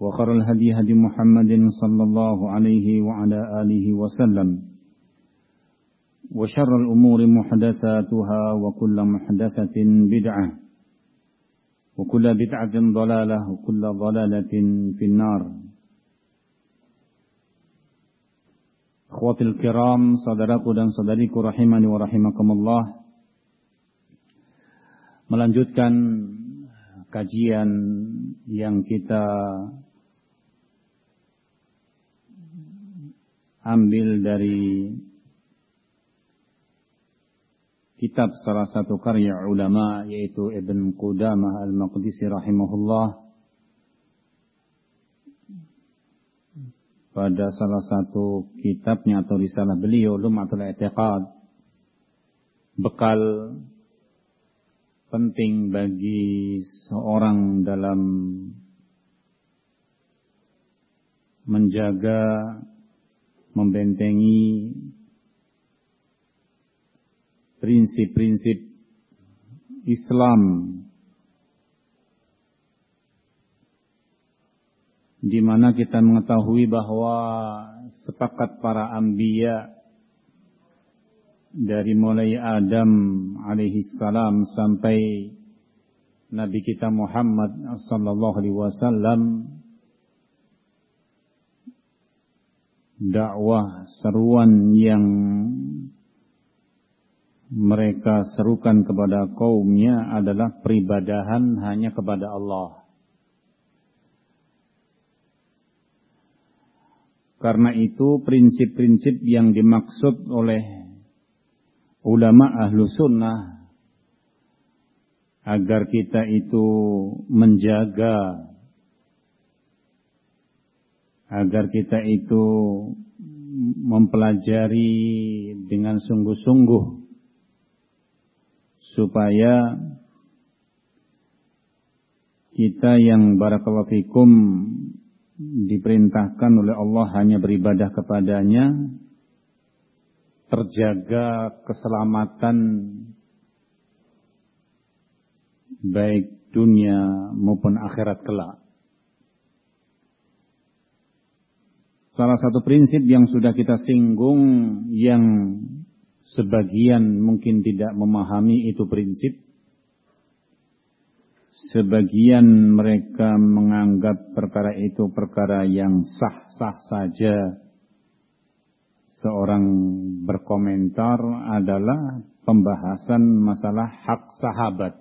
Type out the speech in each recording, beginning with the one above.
وخر الهدي هدي محمد صلى الله عليه وعلى آله وسلم وشر الأمور محدثاتها وكل محدثة بدعة وكل بدعة ضلالة وكل ضلالة في النار Akhwatil kiram, saudaraku dan saudariku rahimani wa rahimakumullah. Melanjutkan kajian yang kita ambil dari kitab salah satu karya ulama yaitu Ibn Qudamah Al-Maqdisi rahimahullah pada salah satu kitabnya atau risalah beliau Lumatul I'tiqad bekal penting bagi seorang dalam menjaga membentengi prinsip-prinsip Islam di mana kita mengetahui bahwa sepakat para anbiya dari mulai Adam alaihi salam sampai Nabi kita Muhammad sallallahu alaihi wasallam dakwah seruan yang mereka serukan kepada kaumnya adalah peribadahan hanya kepada Allah. Karena itu prinsip-prinsip yang dimaksud oleh ulama ahlu sunnah agar kita itu menjaga agar kita itu mempelajari dengan sungguh-sungguh supaya kita yang barakallahu fikum diperintahkan oleh Allah hanya beribadah kepadanya terjaga keselamatan baik dunia maupun akhirat kelak. Salah satu prinsip yang sudah kita singgung yang sebagian mungkin tidak memahami itu prinsip. Sebagian mereka menganggap perkara itu perkara yang sah-sah saja. Seorang berkomentar adalah pembahasan masalah hak sahabat.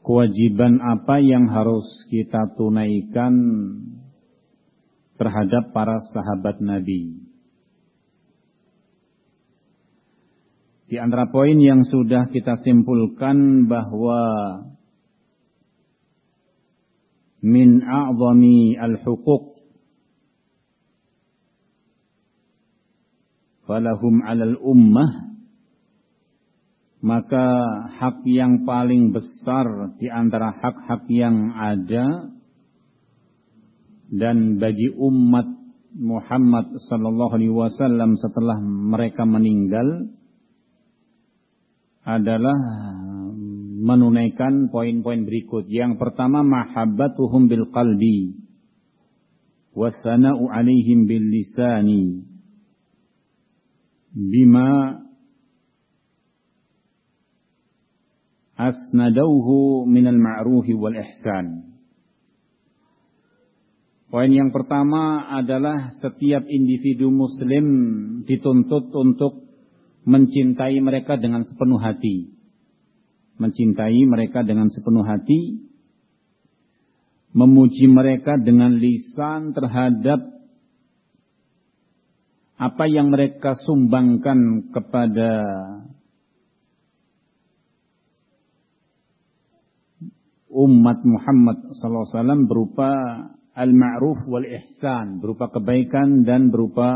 Kewajiban apa yang harus kita tunaikan terhadap para sahabat Nabi. Di antara poin yang sudah kita simpulkan bahwa min a'zami al-huquq falahum 'alal ummah maka hak yang paling besar di antara hak-hak yang ada dan bagi umat Muhammad sallallahu alaihi wasallam setelah mereka meninggal adalah menunaikan poin-poin berikut. Yang pertama mahabbatuhum bil qalbi wasana'u alaihim bil lisani bima asnadauhu minal ma'rufi wal ihsan. Poin yang pertama adalah setiap individu muslim dituntut untuk mencintai mereka dengan sepenuh hati. Mencintai mereka dengan sepenuh hati. Memuji mereka dengan lisan terhadap apa yang mereka sumbangkan kepada umat Muhammad SAW berupa al-ma'ruf wal ihsan, berupa kebaikan dan berupa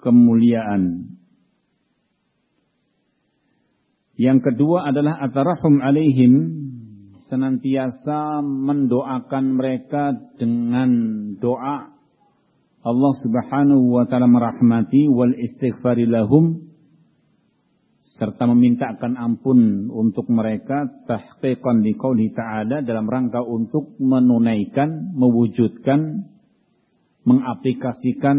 kemuliaan. Yang kedua adalah atarahum alaihim. Senantiasa mendoakan mereka dengan doa. Allah Subhanahu wa taala merahmati. Wal istighfari lahum serta memintakan ampun untuk mereka tahqiqan liqauli ta'ala dalam rangka untuk menunaikan, mewujudkan, mengaplikasikan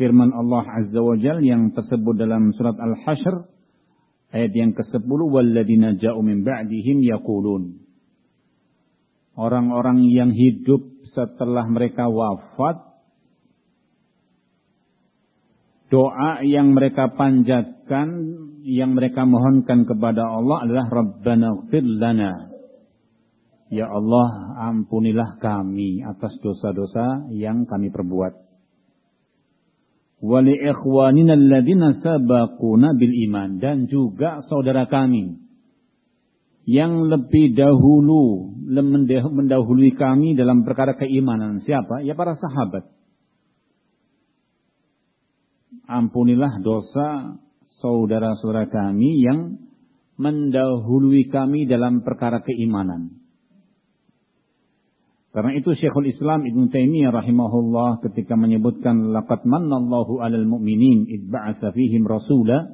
firman Allah Azza wa Jal yang tersebut dalam surat Al-Hashr ayat yang ke-10 walladzina ja'u min ba'dihim yaqulun. Orang-orang yang hidup setelah mereka wafat doa yang mereka panjatkan, yang mereka mohonkan kepada Allah adalah Rabbana lana. Ya Allah, ampunilah kami atas dosa-dosa yang kami perbuat. Wali ikhwanina alladhina sabaquna bil iman. Dan juga saudara kami yang lebih dahulu mendahului kami dalam perkara keimanan. Siapa? Ya para sahabat ampunilah dosa saudara-saudara kami yang mendahului kami dalam perkara keimanan. Karena itu Syekhul Islam Ibn Taimiyah rahimahullah ketika menyebutkan laqad mannallahu 'alal mu'minin id ba'atsa fihim rasula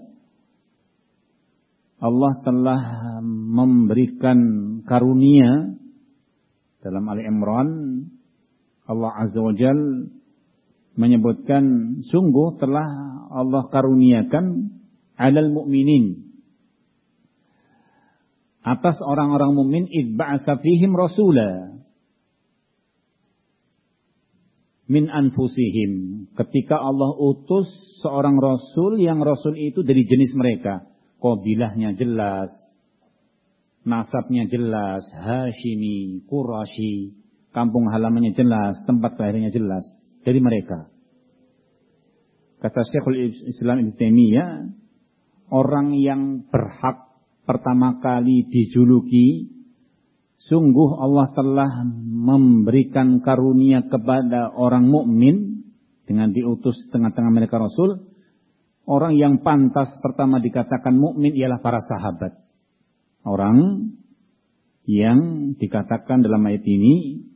Allah telah memberikan karunia dalam Ali Imran Allah Azza wa Jalla menyebutkan sungguh telah Allah karuniakan alal mukminin atas orang-orang mukmin idba'atsa fihim rasula. Min anfusihim. Ketika Allah utus seorang rasul yang rasul itu dari jenis mereka. Kabilahnya jelas nasabnya jelas Hashimi Quraisy kampung halamannya jelas tempat lahirnya jelas dari mereka. Kata Syekhul Islam Ibn Taimiyah, orang yang berhak pertama kali dijuluki, sungguh Allah telah memberikan karunia kepada orang mukmin dengan diutus tengah-tengah mereka Rasul. Orang yang pantas pertama dikatakan mukmin ialah para sahabat. Orang yang dikatakan dalam ayat ini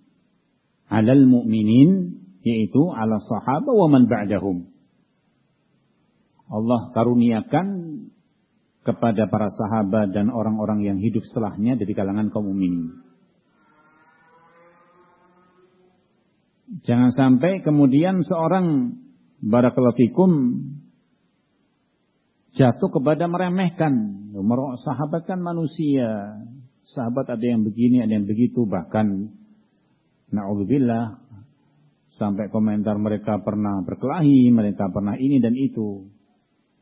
alal mukminin yaitu ala sahaba wa man ba'dahum. Allah karuniakan kepada para sahabat dan orang-orang yang hidup setelahnya dari kalangan kaum mukminin. Jangan sampai kemudian seorang barakallahu fikum jatuh kepada meremehkan. Sahabat kan manusia. Sahabat ada yang begini, ada yang begitu. Bahkan, na'udzubillah, Sampai komentar mereka pernah berkelahi, mereka pernah ini dan itu.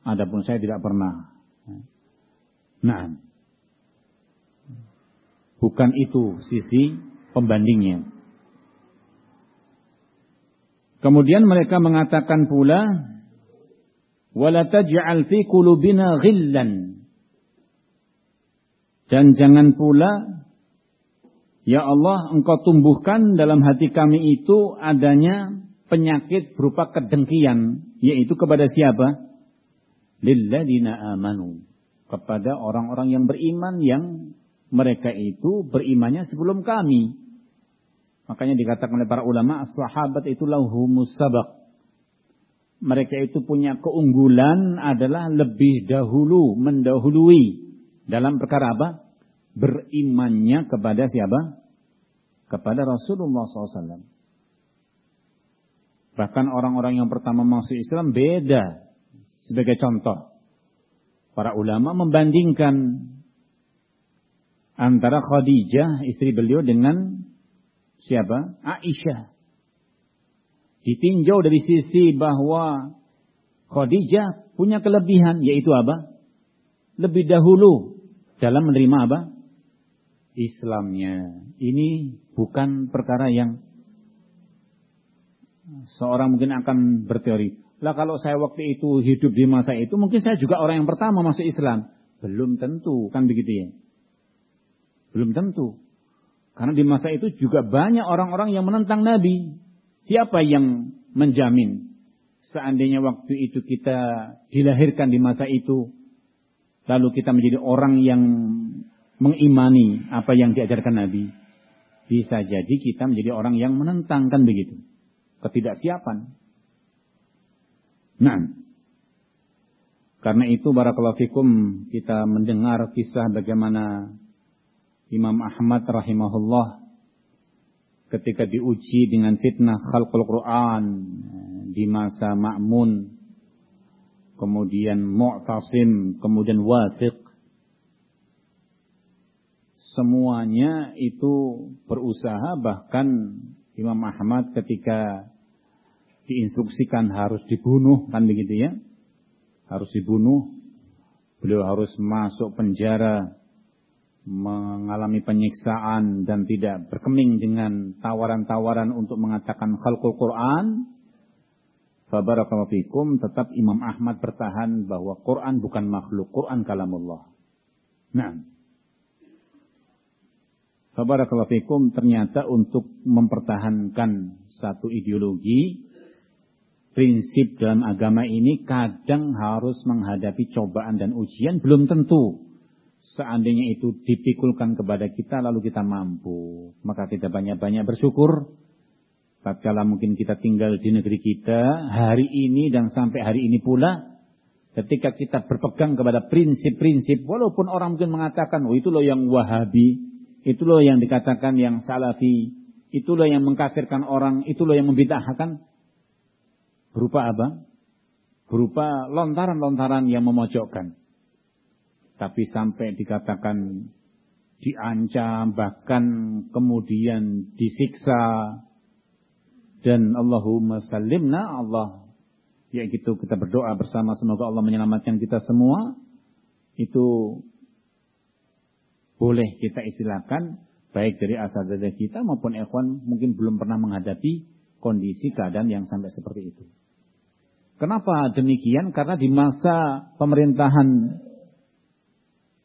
Adapun saya tidak pernah. Nah, bukan itu sisi pembandingnya. Kemudian mereka mengatakan pula, "Wala taj'al fi qulubina ghillan." Dan jangan pula Ya Allah, engkau tumbuhkan dalam hati kami itu adanya penyakit berupa kedengkian. Yaitu kepada siapa? Lilladina amanu. Kepada orang-orang yang beriman yang mereka itu berimannya sebelum kami. Makanya dikatakan oleh para ulama, sahabat itu lahumus sabak. Mereka itu punya keunggulan adalah lebih dahulu mendahului Dalam perkara apa? Berimannya kepada siapa? Kepada Rasulullah SAW. Bahkan orang-orang yang pertama masuk Islam beda. Sebagai contoh. Para ulama membandingkan antara Khadijah istri beliau dengan siapa? Aisyah. Ditinjau dari sisi bahwa Khadijah punya kelebihan yaitu apa? Lebih dahulu dalam menerima apa? Islamnya. Ini bukan perkara yang seorang mungkin akan berteori. Lah kalau saya waktu itu hidup di masa itu, mungkin saya juga orang yang pertama masuk Islam. Belum tentu, kan begitu ya. Belum tentu. Karena di masa itu juga banyak orang-orang yang menentang Nabi. Siapa yang menjamin seandainya waktu itu kita dilahirkan di masa itu, lalu kita menjadi orang yang mengimani apa yang diajarkan Nabi, bisa jadi kita menjadi orang yang menentang kan begitu. Ketidaksiapan. Nah, karena itu barakallahu fikum kita mendengar kisah bagaimana Imam Ahmad rahimahullah ketika diuji dengan fitnah khalqul Quran di masa Ma'mun kemudian Mu'tasim kemudian Wathiq semuanya itu berusaha bahkan Imam Ahmad ketika diinstruksikan harus dibunuh kan begitu ya? Harus dibunuh. Beliau harus masuk penjara mengalami penyiksaan dan tidak berkeming dengan tawaran-tawaran untuk mengatakan khalqul Quran, fabarakallahu tetap Imam Ahmad bertahan bahwa Quran bukan makhluk, Quran kalamullah. Nah, fabarakallahu fikum ternyata untuk mempertahankan satu ideologi, prinsip dalam agama ini kadang harus menghadapi cobaan dan ujian belum tentu Seandainya itu dipikulkan kepada kita lalu kita mampu. Maka kita banyak-banyak bersyukur. Tatkala mungkin kita tinggal di negeri kita hari ini dan sampai hari ini pula. Ketika kita berpegang kepada prinsip-prinsip. Walaupun orang mungkin mengatakan, oh itu loh yang wahabi. Itu loh yang dikatakan yang salafi. Itu loh yang mengkafirkan orang. Itu loh yang membidahkan. Berupa apa? Berupa lontaran-lontaran yang memojokkan. Tapi sampai dikatakan diancam, bahkan kemudian disiksa. Dan Allahumma salimna Allah. Ya gitu kita berdoa bersama semoga Allah menyelamatkan kita semua. Itu boleh kita istilahkan baik dari asal dari kita maupun ikhwan mungkin belum pernah menghadapi kondisi keadaan yang sampai seperti itu. Kenapa demikian? Karena di masa pemerintahan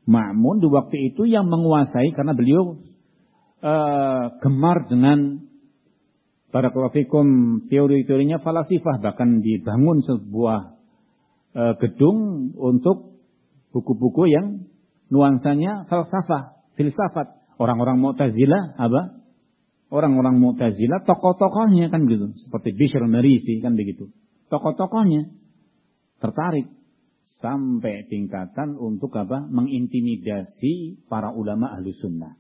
Ma'mun di waktu itu yang menguasai karena beliau uh, gemar dengan para fikum teori-teorinya falasifah bahkan dibangun sebuah uh, gedung untuk buku-buku yang nuansanya falsafah, filsafat. Orang-orang Mu'tazilah apa? Orang-orang Mu'tazilah tokoh-tokohnya kan gitu, seperti Bishr Marisi kan begitu. Tokoh-tokohnya tertarik sampai tingkatan untuk apa? Mengintimidasi para ulama ahlu sunnah.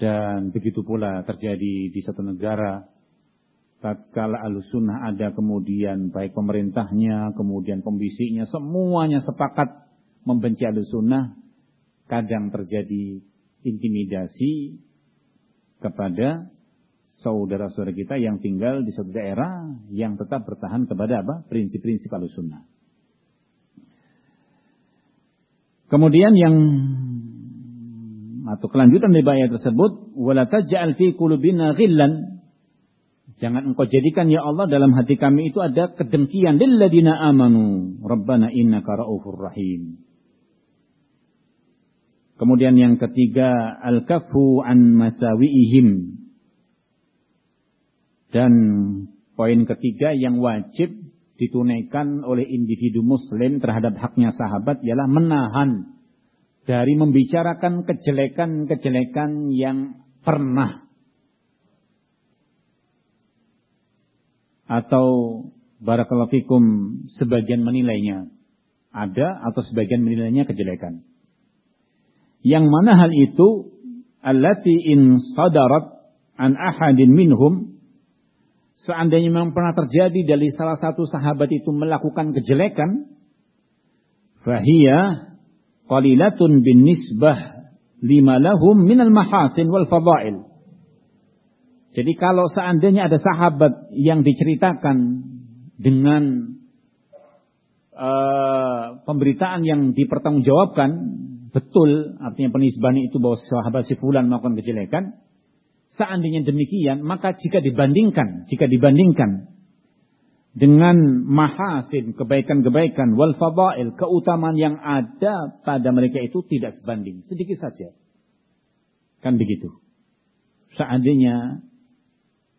Dan begitu pula terjadi di satu negara. Tatkala ahlu sunnah ada kemudian baik pemerintahnya, kemudian pembisiknya, semuanya sepakat membenci ahlu sunnah. Kadang terjadi intimidasi kepada saudara-saudara kita yang tinggal di suatu daerah yang tetap bertahan kepada apa? Prinsip-prinsip al-sunnah. Kemudian yang atau kelanjutan dari ayat tersebut, wala taj'al fi Jangan engkau jadikan ya Allah dalam hati kami itu ada kedengkian lilladina amanu. Rabbana innaka rahim. Kemudian yang ketiga, al-kafu an masawiihim. Dan poin ketiga yang wajib ditunaikan oleh individu muslim terhadap haknya sahabat ialah menahan dari membicarakan kejelekan-kejelekan yang pernah atau barakallahu fikum sebagian menilainya Ada atau sebagian menilainya kejelekan. Yang mana hal itu allati in sadarat an ahadin minhum seandainya memang pernah terjadi dari salah satu sahabat itu melakukan kejelekan fahiya qalilatun bin nisbah lima lahum minal mahasin wal fadail jadi kalau seandainya ada sahabat yang diceritakan dengan uh, pemberitaan yang dipertanggungjawabkan betul artinya penisbahan itu bahwa sahabat si fulan melakukan kejelekan. Seandainya demikian maka jika dibandingkan jika dibandingkan dengan mahasin kebaikan-kebaikan wal fadail keutamaan yang ada pada mereka itu tidak sebanding. Sedikit saja. Kan begitu. Seandainya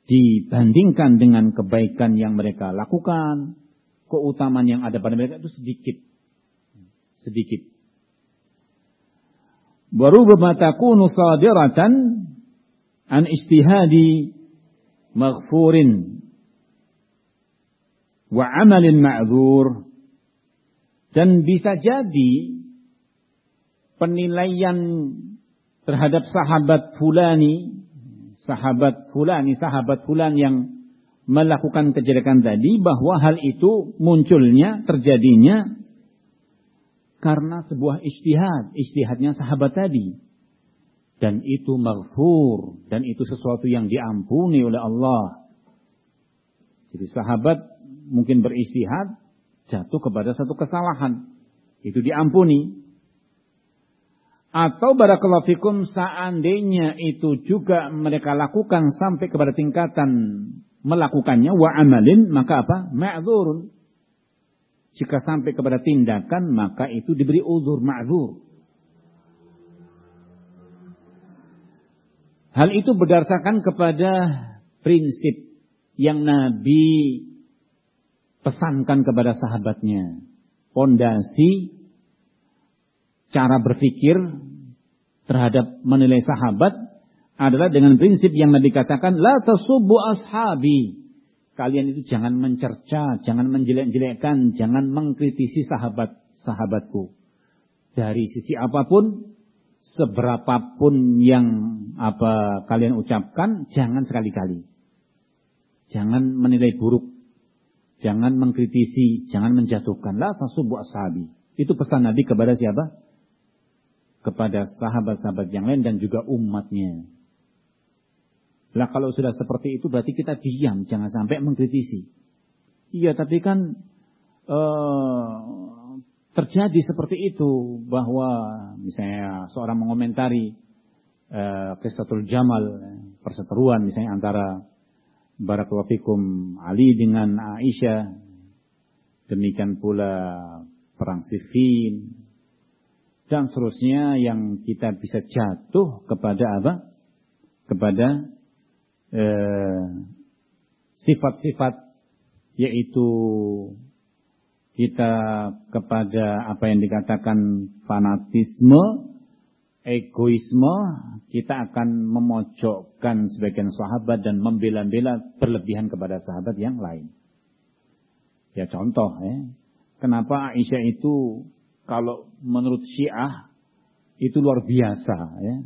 dibandingkan dengan kebaikan yang mereka lakukan keutamaan yang ada pada mereka itu sedikit. Sedikit wa rubbama takunu an istihadi maghfurin wa amalin ma'zur. Dan bisa jadi penilaian terhadap sahabat fulani sahabat fulani sahabat fulan yang melakukan kejelekan tadi bahwa hal itu munculnya terjadinya karena sebuah istihad, istihadnya sahabat tadi. Dan itu maghfur, dan itu sesuatu yang diampuni oleh Allah. Jadi sahabat mungkin beristihad, jatuh kepada satu kesalahan. Itu diampuni. Atau barakallahu fikum seandainya itu juga mereka lakukan sampai kepada tingkatan melakukannya wa amalin maka apa? Ma'dzurun jika sampai kepada tindakan maka itu diberi uzur ma'zur. Hal itu berdasarkan kepada prinsip yang Nabi pesankan kepada sahabatnya. Pondasi cara berpikir terhadap menilai sahabat adalah dengan prinsip yang Nabi katakan la tasubbu ashabi Kalian itu jangan mencerca, jangan menjelek-jelekkan, jangan mengkritisi sahabat-sahabatku. Dari sisi apa pun, seberapapun yang apa kalian ucapkan, jangan sekali-kali. Jangan menilai buruk, jangan mengkritisi, jangan menjatuhkan. La tasubu ashabi. Itu pesan Nabi kepada siapa? Kepada sahabat-sahabat yang lain dan juga umatnya. Lah kalau sudah seperti itu berarti kita diam, jangan sampai mengkritisi. Iya, tapi kan uh, terjadi seperti itu bahwa misalnya seorang mengomentari uh, Qisatul Jamal, perseteruan misalnya antara Barakallahu Ali dengan Aisyah, demikian pula perang Siffin dan seterusnya yang kita bisa jatuh kepada apa? Kepada Eh, sifat-sifat yaitu kita kepada apa yang dikatakan fanatisme, egoisme, kita akan memojokkan sebagian sahabat dan membela-bela berlebihan kepada sahabat yang lain. Ya contoh ya, kenapa Aisyah itu kalau menurut Syiah itu luar biasa ya.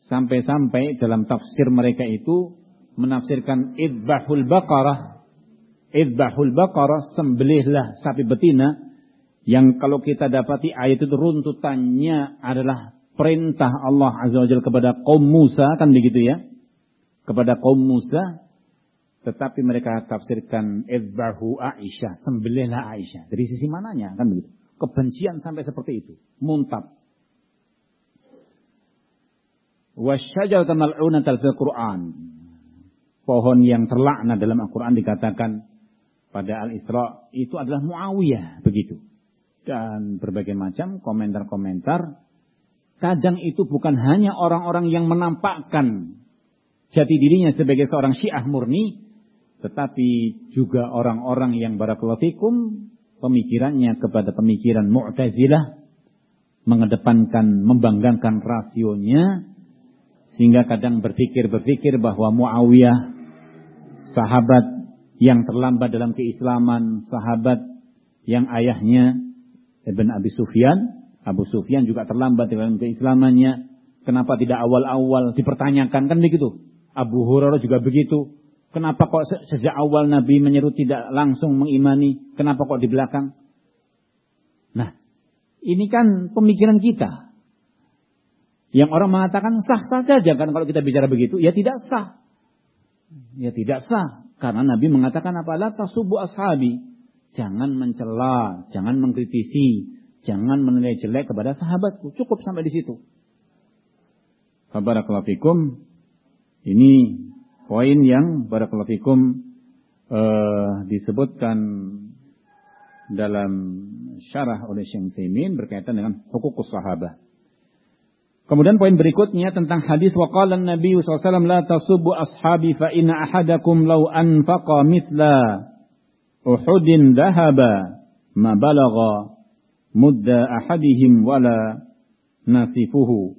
Sampai-sampai dalam tafsir mereka itu menafsirkan idbahul baqarah. Idbahul baqarah sembelihlah sapi betina yang kalau kita dapati ayat itu runtutannya adalah perintah Allah Azza wa Jalla kepada kaum Musa kan begitu ya? Kepada kaum Musa tetapi mereka tafsirkan idbahu Aisyah sembelihlah Aisyah. Dari sisi mananya kan begitu? Kebencian sampai seperti itu. Muntab wasyajarata mal'unatal fil Qur'an pohon yang terlaknat dalam Al-Quran dikatakan pada Al-Isra itu adalah Muawiyah begitu. Dan berbagai macam komentar-komentar. Kadang itu bukan hanya orang-orang yang menampakkan jati dirinya sebagai seorang syiah murni. Tetapi juga orang-orang yang barakalatikum pemikirannya kepada pemikiran Mu'tazilah. Mengedepankan, membanggakan rasionya. Sehingga kadang berpikir-berpikir bahwa Muawiyah sahabat yang terlambat dalam keislaman, sahabat yang ayahnya Ibn Abi Sufyan. Abu Sufyan juga terlambat dalam keislamannya. Kenapa tidak awal-awal dipertanyakan kan begitu. Abu Hurairah juga begitu. Kenapa kok sejak awal Nabi menyeru tidak langsung mengimani? Kenapa kok di belakang? Nah, ini kan pemikiran kita. Yang orang mengatakan sah-sah saja kan kalau kita bicara begitu. Ya tidak sah. Ya tidak sah. Karena Nabi mengatakan apa? La tasubu ashabi. Jangan mencela, jangan mengkritisi, jangan menilai jelek kepada sahabatku. Cukup sampai di situ. Barakallahu fikum. Ini poin yang barakallahu fikum uh, disebutkan dalam syarah oleh Syekh Taimin berkaitan dengan hukukus sahabat. Kemudian poin berikutnya tentang hadis waqala Nabi SAW la tasubbu ashabi fa inna ahadakum law anfaqa mithla Uhudin dahaba ma balagha mudda ahadihim wala nasifuhu.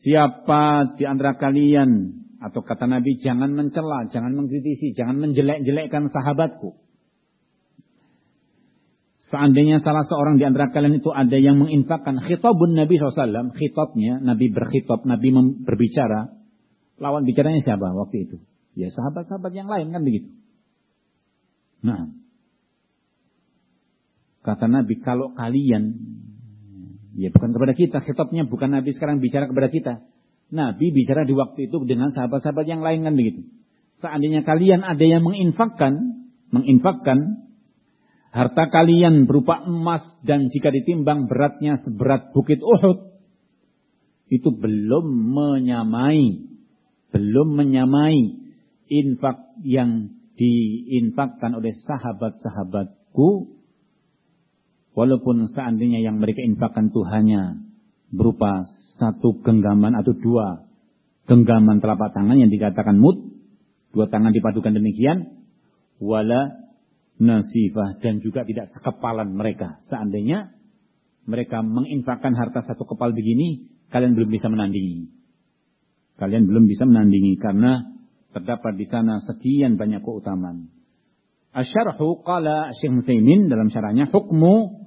Siapa di antara kalian atau kata Nabi jangan mencela, jangan mengkritisi, jangan menjelek-jelekkan sahabatku. Seandainya salah seorang di antara kalian itu ada yang menginfakkan khitabun Nabi SAW, khitabnya, Nabi berkhitab, Nabi berbicara, lawan bicaranya siapa waktu itu? Ya sahabat-sahabat yang lain kan begitu. Nah, kata Nabi, kalau kalian, ya bukan kepada kita, khitabnya bukan Nabi sekarang bicara kepada kita. Nabi bicara di waktu itu dengan sahabat-sahabat yang lain kan begitu. Seandainya kalian ada yang menginfakkan, menginfakkan harta kalian berupa emas dan jika ditimbang beratnya seberat bukit Uhud, itu belum menyamai, belum menyamai infak yang diinfakkan oleh sahabat-sahabatku, walaupun seandainya yang mereka infakkan itu hanya berupa satu genggaman atau dua genggaman telapak tangan yang dikatakan mut, dua tangan dipadukan demikian, wala nasifah dan juga tidak sekepalan mereka. Seandainya mereka menginfakkan harta satu kepal begini, kalian belum bisa menandingi. Kalian belum bisa menandingi karena terdapat di sana sekian banyak keutamaan. Asyarhu qala Syekh Muthaimin dalam syarahnya hukmu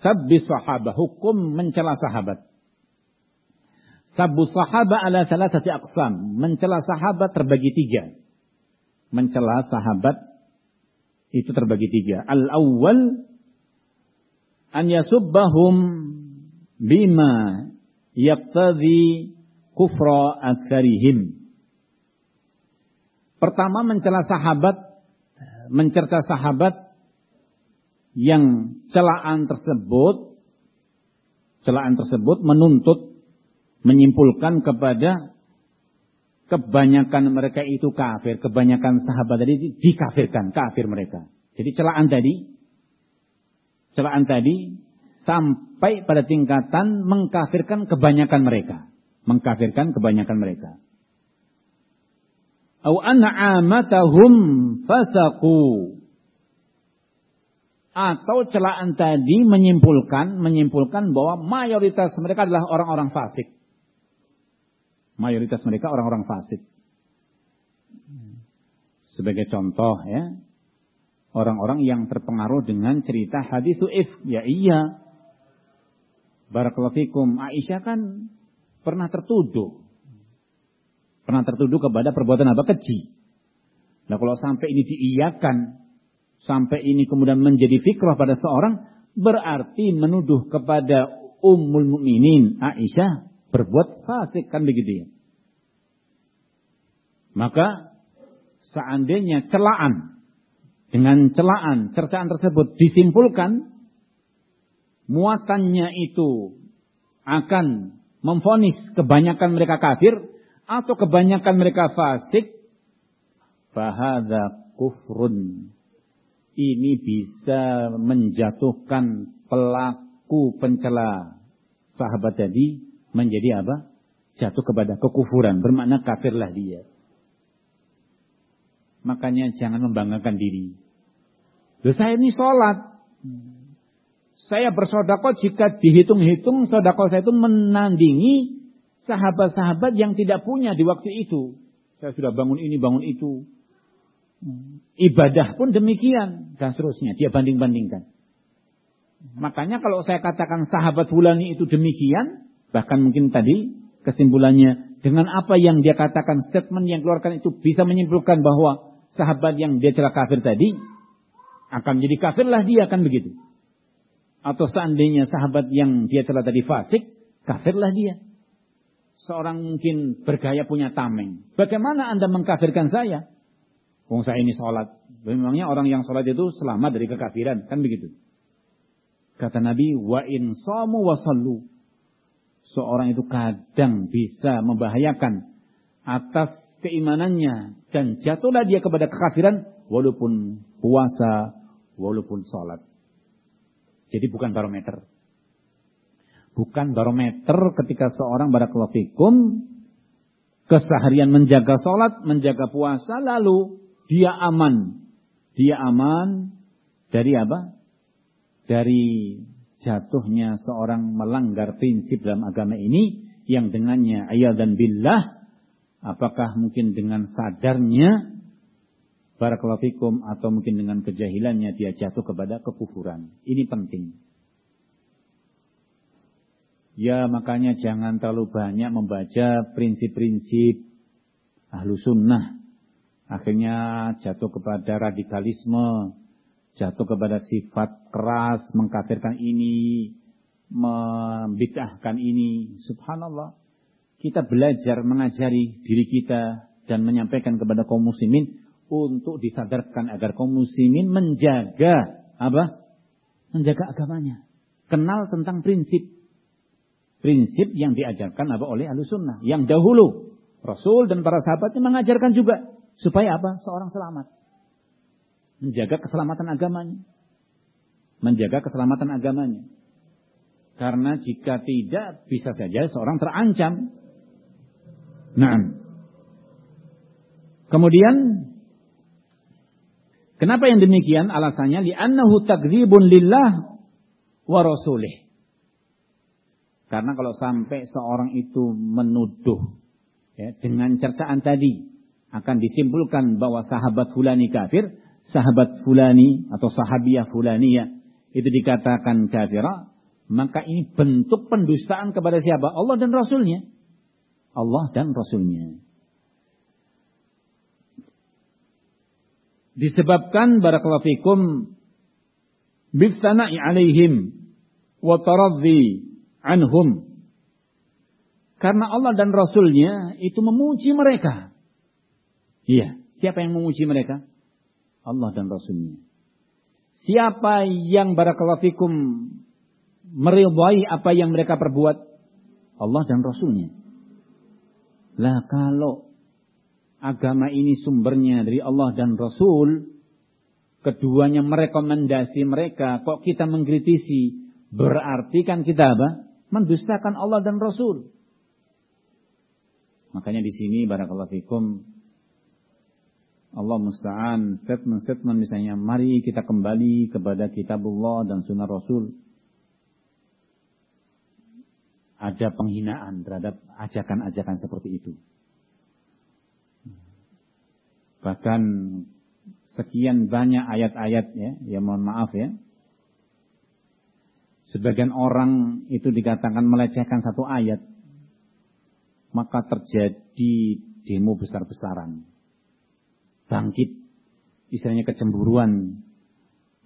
sabbi sahabah, hukum mencela sahabat. Sabbu sahabah ala thalathati aqsam. Mencela sahabat terbagi tiga. Mencela sahabat itu terbagi tiga. Al-awwal an yasubbahum bima yaqtadhi kufra aktsarihim. Pertama mencela sahabat, mencerca sahabat yang celaan tersebut celaan tersebut menuntut menyimpulkan kepada kebanyakan mereka itu kafir, kebanyakan sahabat tadi dikafirkan, kafir mereka. Jadi celaan tadi, celaan tadi sampai pada tingkatan mengkafirkan kebanyakan mereka, mengkafirkan kebanyakan mereka. Au anna amatahum. Atau celaan tadi menyimpulkan menyimpulkan bahwa mayoritas mereka adalah orang-orang fasik. Mayoritas mereka orang-orang fasik. Sebagai contoh ya, orang-orang yang terpengaruh dengan cerita hadis if, ya iya. Barakallahu fikum, Aisyah kan pernah tertuduh. Pernah tertuduh kepada perbuatan apa? Keji. Nah kalau sampai ini diiyakan, sampai ini kemudian menjadi fikrah pada seorang, berarti menuduh kepada Ummul Mukminin Aisyah berbuat fasik kan begitu ya. Maka seandainya celaan dengan celaan cercaan tersebut disimpulkan muatannya itu akan memfonis kebanyakan mereka kafir atau kebanyakan mereka fasik. Bahada kufrun. Ini bisa menjatuhkan pelaku pencela sahabat tadi menjadi apa? Jatuh kepada kekufuran, bermakna kafirlah dia. Makanya jangan membanggakan diri. Loh saya ini sholat. Saya bersodako jika dihitung-hitung sodako saya itu menandingi sahabat-sahabat yang tidak punya di waktu itu. Saya sudah bangun ini, bangun itu. Ibadah pun demikian dan seterusnya. Dia banding-bandingkan. Makanya kalau saya katakan sahabat fulani itu demikian, bahkan mungkin tadi kesimpulannya dengan apa yang dia katakan statement yang keluarkan itu bisa menyimpulkan bahwa sahabat yang dia celah kafir tadi akan menjadi kafirlah dia akan begitu. Atau seandainya sahabat yang dia celah tadi fasik, kafirlah dia. Seorang mungkin bergaya punya tameng. Bagaimana anda mengkafirkan saya? Wong saya ini sholat. Memangnya orang yang sholat itu selamat dari kekafiran. Kan begitu. Kata Nabi, wa in wa. Seorang itu kadang bisa membahayakan atas keimanannya. Dan jatuhlah dia kepada kekafiran walaupun puasa, walaupun sholat. Jadi bukan barometer. Bukan barometer ketika seorang fikum keseharian menjaga sholat, menjaga puasa, lalu dia aman. Dia aman dari apa? Dari jatuhnya seorang melanggar prinsip dalam agama ini yang dengannya ayat dan billah apakah mungkin dengan sadarnya barakallahu fikum atau mungkin dengan kejahilannya dia jatuh kepada kekufuran. Ini penting. Ya makanya jangan terlalu banyak membaca prinsip-prinsip ahlu sunnah. Akhirnya jatuh kepada radikalisme, jatuh kepada sifat keras, mengkafirkan ini, membid'ahkan ini. Subhanallah. Kita belajar mengajari diri kita dan menyampaikan kepada kaum muslimin untuk disadarkan agar kaum muslimin menjaga apa? Menjaga agamanya. Kenal tentang prinsip. Prinsip yang diajarkan apa oleh Ahlussunnah. Yang dahulu Rasul dan para sahabatnya mengajarkan juga supaya apa? Seorang selamat. Menjaga keselamatan agamanya. Menjaga keselamatan agamanya. Karena jika tidak bisa saja seorang terancam. Nah. Kemudian Kenapa yang demikian? Alasannya li'annahu takdzibun lillah wa rasulih. Karena kalau sampai seorang itu menuduh ya, dengan cercaan tadi akan disimpulkan bahwa sahabat fulani kafir, sahabat fulani atau sahabiah fulaniyah itu dikatakan kafirah, maka ini bentuk pendustaan kepada siapa? Allah dan Rasulnya. Allah dan Rasulnya. disebabkan barakallahu fikum bisana'i alaihim wa taradhi anhum karena Allah dan Rasulnya itu memuji mereka. Iya, siapa yang memuji mereka? Allah dan Rasulnya. Siapa yang barakallahu fikum apa yang mereka perbuat? Allah dan Rasulnya. Lah kalau agama ini sumbernya dari Allah dan Rasul, keduanya merekomendasi mereka, kok kita mengkritisi, berarti kan kita apa? Mendustakan Allah dan Rasul. Makanya di sini barakallahu fikum Allah musta'an statement-statement misalnya mari kita kembali kepada kitabullah dan sunnah Rasul. Ada penghinaan terhadap ajakan-ajakan seperti itu. Bahkan sekian banyak ayat-ayat ya, ya mohon maaf ya. Sebagian orang itu dikatakan melecehkan satu ayat. Maka terjadi demo besar-besaran. Bangkit, istilahnya kecemburuan.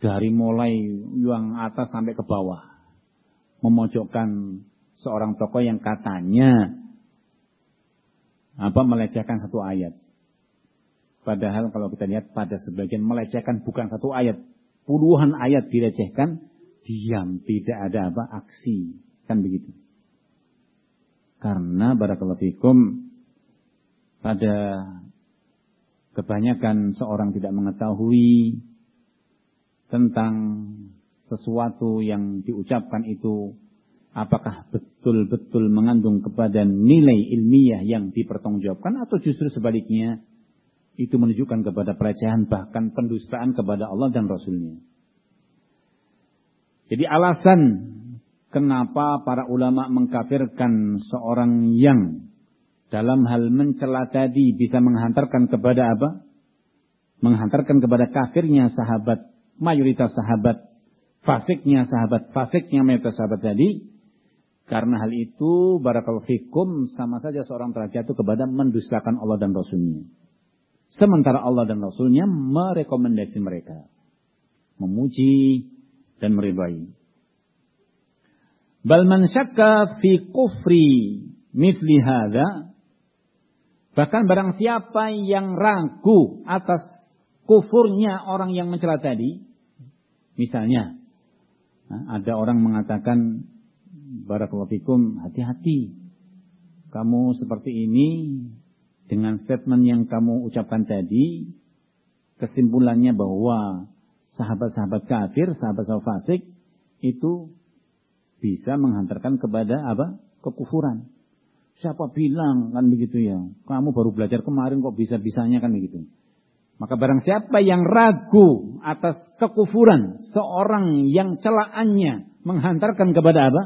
Dari mulai yang atas sampai ke bawah. Memojokkan seorang tokoh yang katanya apa melecehkan satu ayat. Padahal kalau kita lihat pada sebagian melecehkan bukan satu ayat. Puluhan ayat dilecehkan, diam, tidak ada apa, aksi. Kan begitu. Karena barakallahu fikum pada kebanyakan seorang tidak mengetahui tentang sesuatu yang diucapkan itu apakah betul-betul mengandung kepada nilai ilmiah yang dipertanggungjawabkan atau justru sebaliknya itu menunjukkan kepada pelecehan bahkan pendustaan kepada Allah dan Rasulnya. Jadi alasan kenapa para ulama mengkafirkan seorang yang dalam hal mencela tadi bisa menghantarkan kepada apa? menghantarkan kepada kafirnya sahabat, mayoritas sahabat, fasiknya sahabat, fasiknya mayoritas sahabat tadi, karena hal itu barakallahu fikum sama saja seorang telah jatuh kepada mendustakan Allah dan Rasulnya. Sementara Allah dan Rasulnya merekomendasi mereka. Memuji dan meridai. Bal man syakka fi kufri mithli hadha bahkan barang siapa yang ragu atas kufurnya orang yang mencela tadi misalnya ada orang mengatakan barakallahu fikum hati-hati kamu seperti ini dengan statement yang kamu ucapkan tadi kesimpulannya bahwa sahabat-sahabat kafir, sahabat-sahabat fasik itu bisa menghantarkan kepada apa? kekufuran. Siapa bilang kan begitu ya? Kamu baru belajar kemarin kok bisa-bisanya kan begitu. Maka barang siapa yang ragu atas kekufuran seorang yang celaannya menghantarkan kepada apa?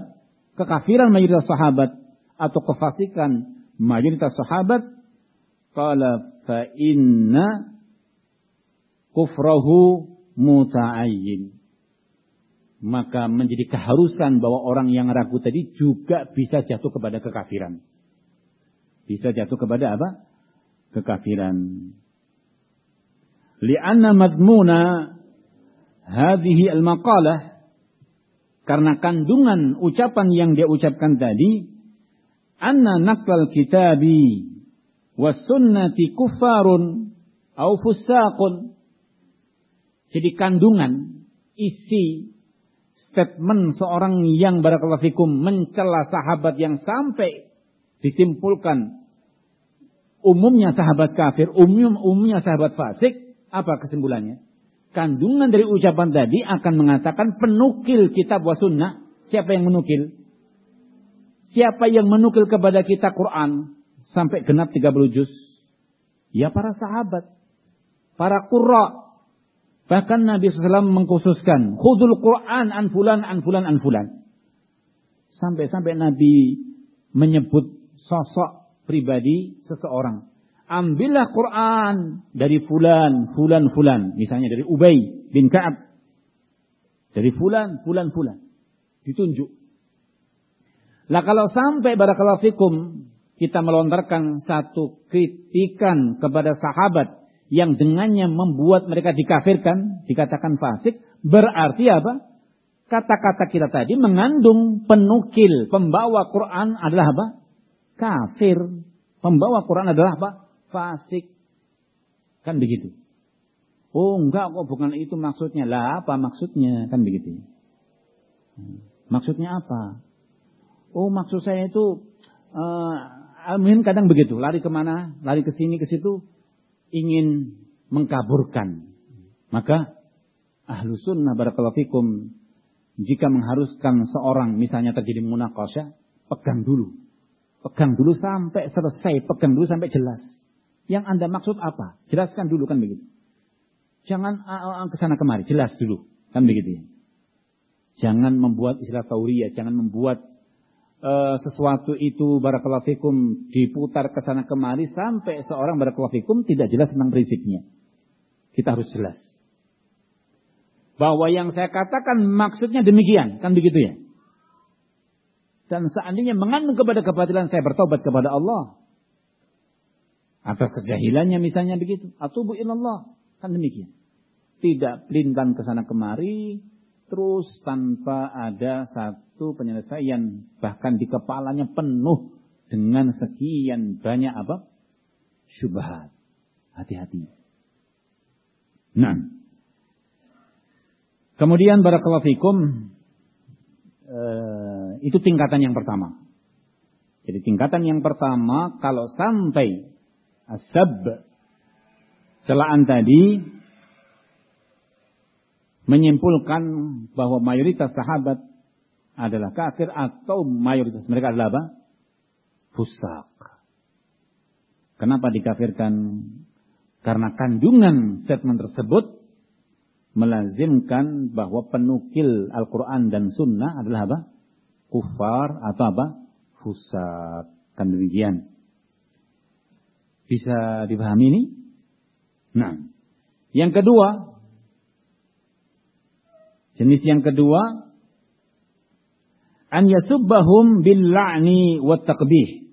Kekafiran mayoritas sahabat atau kefasikan mayoritas sahabat, qala fa inna kufrahu muta'ayyin maka menjadi keharusan bahwa orang yang ragu tadi juga bisa jatuh kepada kekafiran. Bisa jatuh kepada apa? Kekafiran. Lianna madmuna hadhihi al-maqalah karena kandungan ucapan yang dia ucapkan tadi anna naqal kitabi was sunnati kufarun au fusaqun jadi kandungan isi statement seorang yang barakallahu fikum mencela sahabat yang sampai disimpulkan umumnya sahabat kafir, umum umumnya sahabat fasik, apa kesimpulannya? Kandungan dari ucapan tadi akan mengatakan penukil kitab wa sunnah. Siapa yang menukil? Siapa yang menukil kepada kita Quran sampai genap 30 juz? Ya para sahabat. Para qurra, Bahkan Nabi SAW mengkhususkan, khudul Quran an fulan an fulan an fulan. Sampai-sampai Nabi menyebut sosok pribadi seseorang. Ambillah Quran dari fulan, fulan, fulan. Misalnya dari Ubay bin Ka'ab. Dari fulan, fulan, fulan. Ditunjuk. Lah kalau sampai barakallahu fikum kita melontarkan satu kritikan kepada sahabat yang dengannya membuat mereka dikafirkan, dikatakan fasik, berarti apa? Kata-kata kita tadi mengandung penukil, pembawa Quran adalah apa? Kafir. Pembawa Quran adalah apa? Fasik. Kan begitu. Oh enggak kok bukan itu maksudnya. Lah apa maksudnya? Kan begitu. Maksudnya apa? Oh maksud saya itu uh, Amin kadang begitu, lari ke mana, lari ke sini ke situ, ingin mengkaburkan. Maka ahlu sunnah barakallahu jika mengharuskan seorang misalnya terjadi munakasya, pegang dulu. Pegang dulu sampai selesai, pegang dulu sampai jelas. Yang Anda maksud apa? Jelaskan dulu kan begitu. Jangan ke sana kemari, jelas dulu. Kan begitu ya. Jangan membuat istilah tauriyah, jangan membuat uh, sesuatu itu barakallahu fikum diputar ke sana kemari sampai seorang barakallahu fikum tidak jelas tentang prinsipnya. Kita harus jelas. Bahwa yang saya katakan maksudnya demikian, kan begitu ya? Dan seandainya mengandung kepada kebatilan saya bertobat kepada Allah. Atas kejahilannya misalnya begitu. Atubu ilallah. Kan demikian. Tidak pelintan ke sana kemari. Terus tanpa ada satu penyelesaian bahkan di kepalanya penuh dengan sekian banyak apa? syubhat. Hati-hati. Nah. Kemudian barakallahu fikum eh, itu tingkatan yang pertama. Jadi tingkatan yang pertama kalau sampai asab celaan tadi menyimpulkan bahwa mayoritas sahabat adalah kafir atau mayoritas mereka adalah apa? Fusak. Kenapa dikafirkan? Karena kandungan statement tersebut melazimkan bahwa penukil Al-Quran dan Sunnah adalah apa? Kufar atau apa? Fusak. Kan demikian. Bisa dipahami ini? Nah. Yang kedua, jenis yang kedua, an yasubbahum bil la'ni wa taqbih.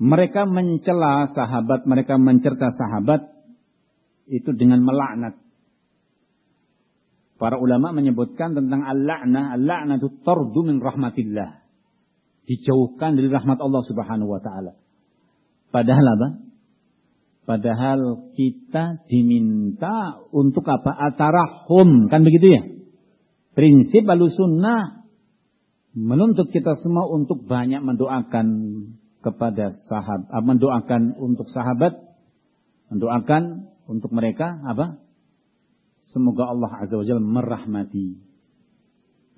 Mereka mencela sahabat, mereka mencerca sahabat itu dengan melaknat. Para ulama menyebutkan tentang al-la'nah, al-la'nah itu tardu min rahmatillah. Dijauhkan dari rahmat Allah Subhanahu wa taala. Padahal apa? Padahal kita diminta untuk apa? Atarahum, kan begitu ya? Prinsip sunnah menuntut kita semua untuk banyak mendoakan kepada sahabat, ah, mendoakan untuk sahabat, mendoakan untuk mereka apa? Semoga Allah Azza wa Jalla merahmati.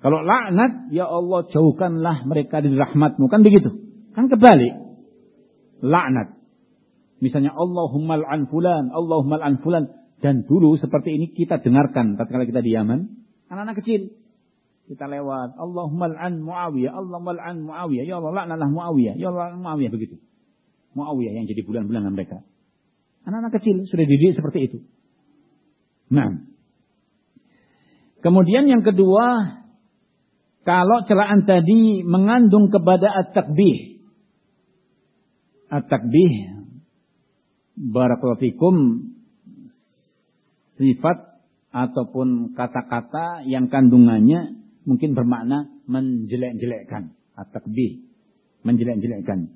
Kalau laknat, ya Allah jauhkanlah mereka dari rahmatmu. Kan begitu. Kan kebalik. Laknat. Misalnya Allahumma al'an fulan, Allahumma al'an fulan. Dan dulu seperti ini kita dengarkan tatkala kita di Yaman. Anak-anak kecil. Kita lewat. Allahumma al'an Muawiyah, Allahumma al'an Muawiyah. Ya Allah laknatlah Muawiyah. Ya Allah Muawiyah begitu. Muawiyah yang jadi bulan-bulanan mereka. Anak-anak kecil sudah dididik seperti itu. Nah. Kemudian yang kedua, kalau celaan tadi mengandung kepada at-takbih. At-takbih barakallahu sifat ataupun kata-kata yang kandungannya mungkin bermakna menjelek-jelekkan atau lebih menjelek-jelekkan.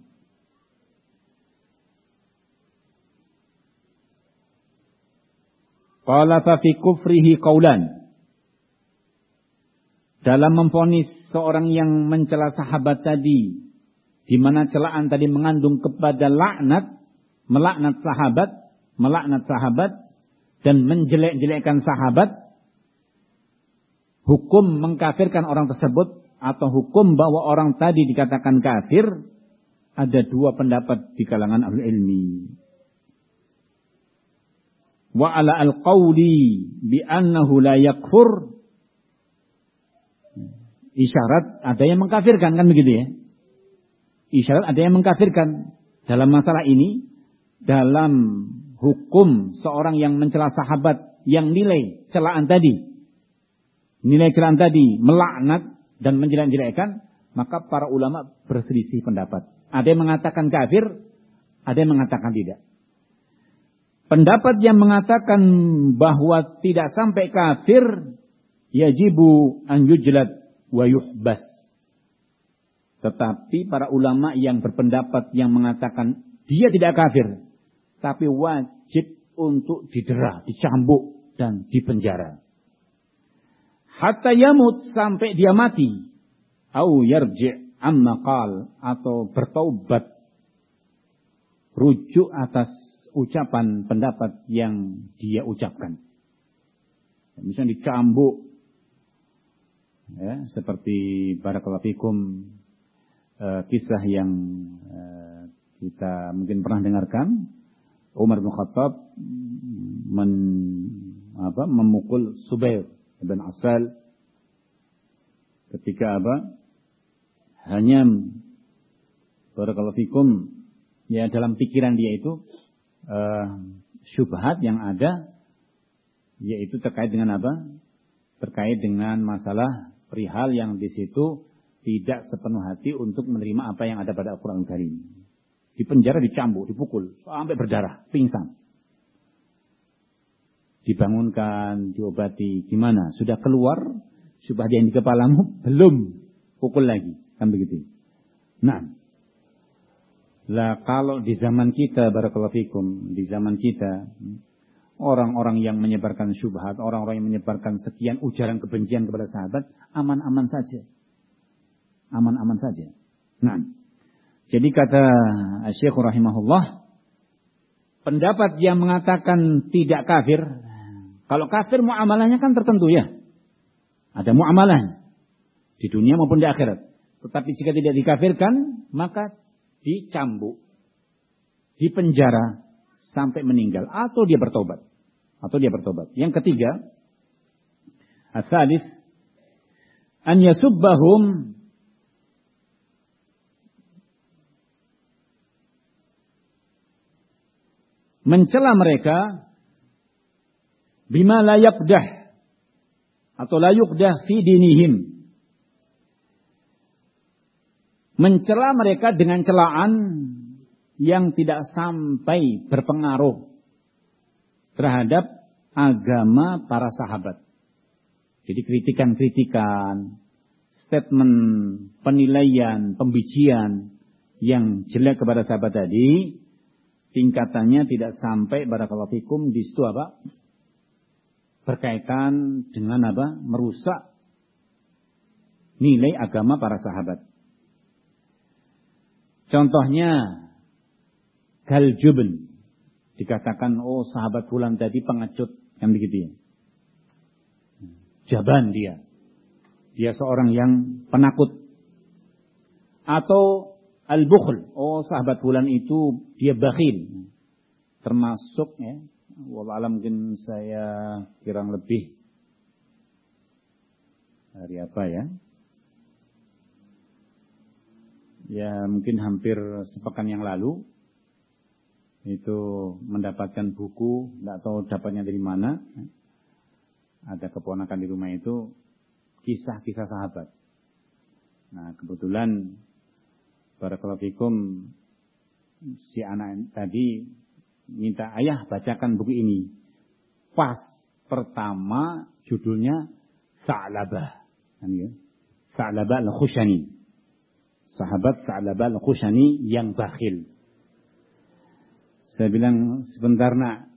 Qala fa fi kufrihi qaulan. Dalam memfonis seorang yang mencela sahabat tadi, di mana celaan tadi mengandung kepada laknat, melaknat sahabat, melaknat sahabat dan menjelek-jelekkan sahabat, hukum mengkafirkan orang tersebut atau hukum bahwa orang tadi dikatakan kafir ada dua pendapat di kalangan ahli ilmi. Wa ala al-qawli bi annahu la yakfur isyarat ada yang mengkafirkan kan begitu ya. Isyarat ada yang mengkafirkan dalam masalah ini dalam hukum seorang yang mencela sahabat yang nilai celaan tadi, nilai celaan tadi melaknat dan menjelek-jelekkan, maka para ulama berselisih pendapat. Ada yang mengatakan kafir, ada yang mengatakan tidak. Pendapat yang mengatakan bahwa tidak sampai kafir, yajibu an yujlad wa yuhbas. Tetapi para ulama yang berpendapat yang mengatakan dia tidak kafir, tapi wajib untuk didera, dicambuk dan dipenjara. Hatta yamut sampai dia mati. Au yarji' amma qal atau bertaubat rujuk atas ucapan pendapat yang dia ucapkan. Misalnya dicambuk ya, seperti barakallahu fikum uh, kisah yang uh, kita mungkin pernah dengarkan Umar bin Khattab men, apa, memukul Subair bin Asal ketika apa? Hanya barakallahu fikum ya dalam pikiran dia itu uh, syubhat yang ada yaitu terkait dengan apa? Terkait dengan masalah perihal yang di situ tidak sepenuh hati untuk menerima apa yang ada pada Al-Qur'an Karim. Di penjara dicambuk, dipukul, sampai berdarah, pingsan. Dibangunkan, diobati, gimana? Sudah keluar, subah yang di kepalamu, belum pukul lagi. Kan begitu. Nah, lah kalau di zaman kita, barakallahu fikum, di zaman kita, orang-orang yang menyebarkan syubhat, orang-orang yang menyebarkan sekian ujaran kebencian kepada sahabat, aman-aman saja. Aman-aman saja. Nah, jadi kata Syekh rahimahullah, pendapat yang mengatakan tidak kafir, kalau kafir muamalahnya kan tertentu ya. Ada muamalah di dunia maupun di akhirat. Tetapi jika tidak dikafirkan, maka dicambuk, dipenjara sampai meninggal atau dia bertobat. Atau dia bertobat. Yang ketiga, asalis an yasubbahum mencela mereka bima la yaqdah atau la yuqdah fi dinihim. Mencela mereka dengan celaan yang tidak sampai berpengaruh terhadap agama para sahabat. Jadi kritikan-kritikan, statement, penilaian, pembijian yang jelek kepada sahabat tadi, tingkatannya tidak sampai barakallahu fikum di situ apa? berkaitan dengan apa? Merusak nilai agama para sahabat. Contohnya Galjubn dikatakan oh sahabat bulan tadi pengecut kan begitu ya. Jaban dia. Dia seorang yang penakut. Atau al-bukhl. Oh sahabat bulan itu dia bakhil. Termasuk ya Wallahualam mungkin saya kurang lebih hari apa ya? Ya mungkin hampir sepekan yang lalu itu mendapatkan buku, tidak tahu dapatnya dari mana. Ada keponakan di rumah itu kisah-kisah sahabat. Nah kebetulan para fikum si anak tadi minta ayah bacakan buku ini. Pas pertama judulnya Sa'labah. Kan ya? Sa'labah al-Khushani. Sahabat Sa'labah al-Khushani yang bakhil. Saya bilang sebentar nak,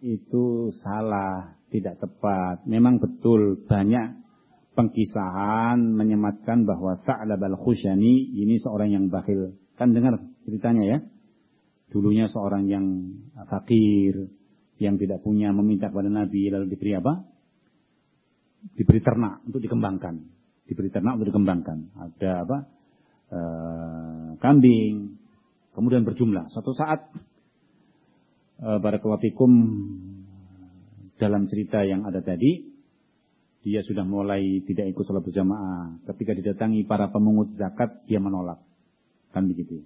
itu salah, tidak tepat. Memang betul banyak pengkisahan menyematkan bahwa Sa'labah al-Khushani ini seorang yang bakhil. Kan dengar ceritanya ya? dulunya seorang yang fakir, yang tidak punya meminta kepada Nabi lalu diberi apa? Diberi ternak untuk dikembangkan. Diberi ternak untuk dikembangkan. Ada apa? E, kambing. Kemudian berjumlah. Suatu saat e, Barakalatikum dalam cerita yang ada tadi, dia sudah mulai tidak ikut sholat berjamaah. Ketika didatangi para pemungut zakat, dia menolak. Kan begitu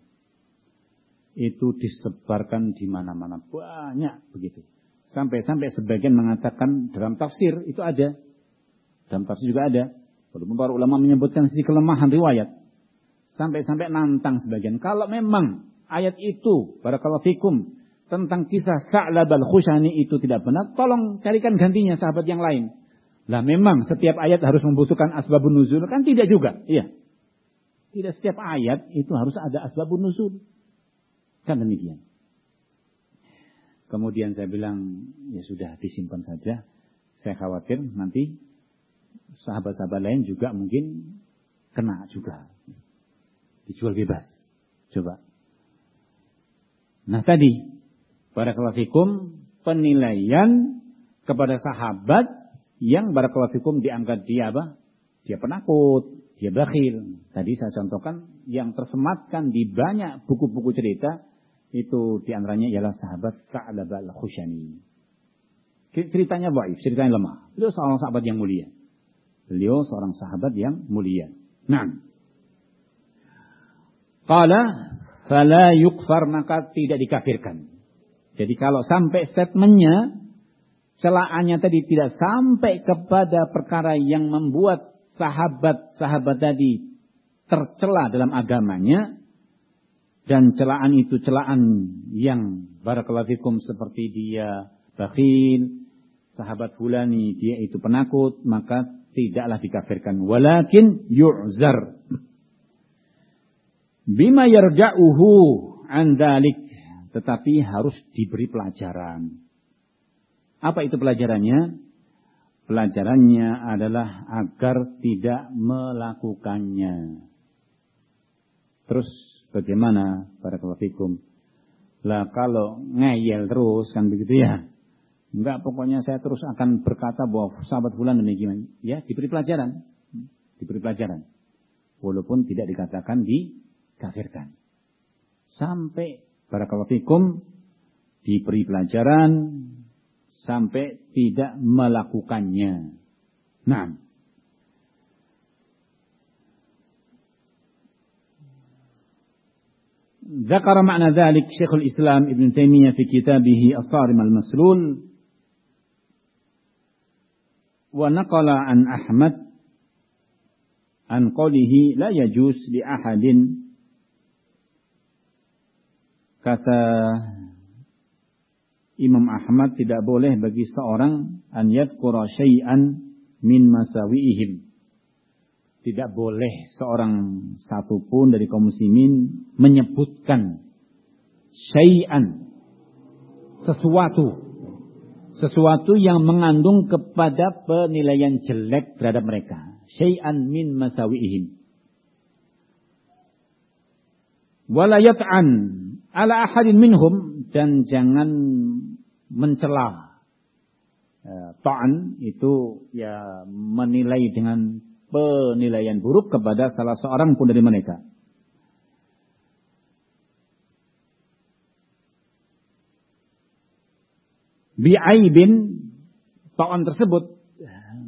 itu disebarkan di mana-mana banyak begitu. Sampai-sampai sebagian mengatakan dalam tafsir itu ada. Dalam tafsir juga ada. Walaupun para ulama menyebutkan sisi kelemahan riwayat. Sampai-sampai nantang sebagian. Kalau memang ayat itu, para fikum, tentang kisah Sa'lab al-Khushani itu tidak benar, tolong carikan gantinya sahabat yang lain. Lah memang setiap ayat harus membutuhkan asbabun nuzul, kan tidak juga. Iya. Tidak setiap ayat itu harus ada asbabun nuzul. Kan demikian. Kemudian saya bilang, ya sudah disimpan saja. Saya khawatir nanti sahabat-sahabat lain juga mungkin kena juga. Dijual bebas. Coba. Nah tadi, para kalafikum penilaian kepada sahabat yang barakalafikum dianggap dia apa? Dia penakut, dia bakhil. Tadi saya contohkan yang tersematkan di banyak buku-buku cerita itu di antaranya ialah sahabat Sa'lab al-Khushani. Ceritanya baik, ceritanya lemah. Beliau seorang sahabat yang mulia. Beliau seorang sahabat yang mulia. Nah. Qala fala yukfar maka tidak dikafirkan. Jadi kalau sampai statementnya celaannya tadi tidak sampai kepada perkara yang membuat sahabat-sahabat tadi tercela dalam agamanya, dan celaan itu celaan yang barakallahu seperti dia bakhil, sahabat fulani dia itu penakut, maka tidaklah dikafirkan. Walakin yu'zar. Bima yarja'uhu an dalik. Tetapi harus diberi pelajaran. Apa itu pelajarannya? Pelajarannya adalah agar tidak melakukannya. Terus Bagaimana para kalafikum? Lah kalau ngeyel terus kan begitu ya. Enggak pokoknya saya terus akan berkata bahwa sahabat bulan demikian. Ya diberi pelajaran. Diberi pelajaran. Walaupun tidak dikatakan dikafirkan. Sampai para kalafikum diberi pelajaran sampai tidak melakukannya. Nah, ذكر معنى ذلك شيخ الإسلام ابن تيمية في كتابه الصارم المسلول ونقل عن أحمد عن قوله لا يجوز لأحد kata Imam Ahmad tidak boleh bagi seorang an yadkura syai'an min masawiihim. Tidak boleh seorang satupun dari kaum muslimin menyebutkan syai'an sesuatu sesuatu yang mengandung kepada penilaian jelek terhadap mereka. Syai'an min masawiihim. Wala yat'an ala ahadin minhum dan jangan mencela ya, ta'an itu ya menilai dengan penilaian buruk kepada salah seorang pun dari mereka. Bi'aibin ta'an tersebut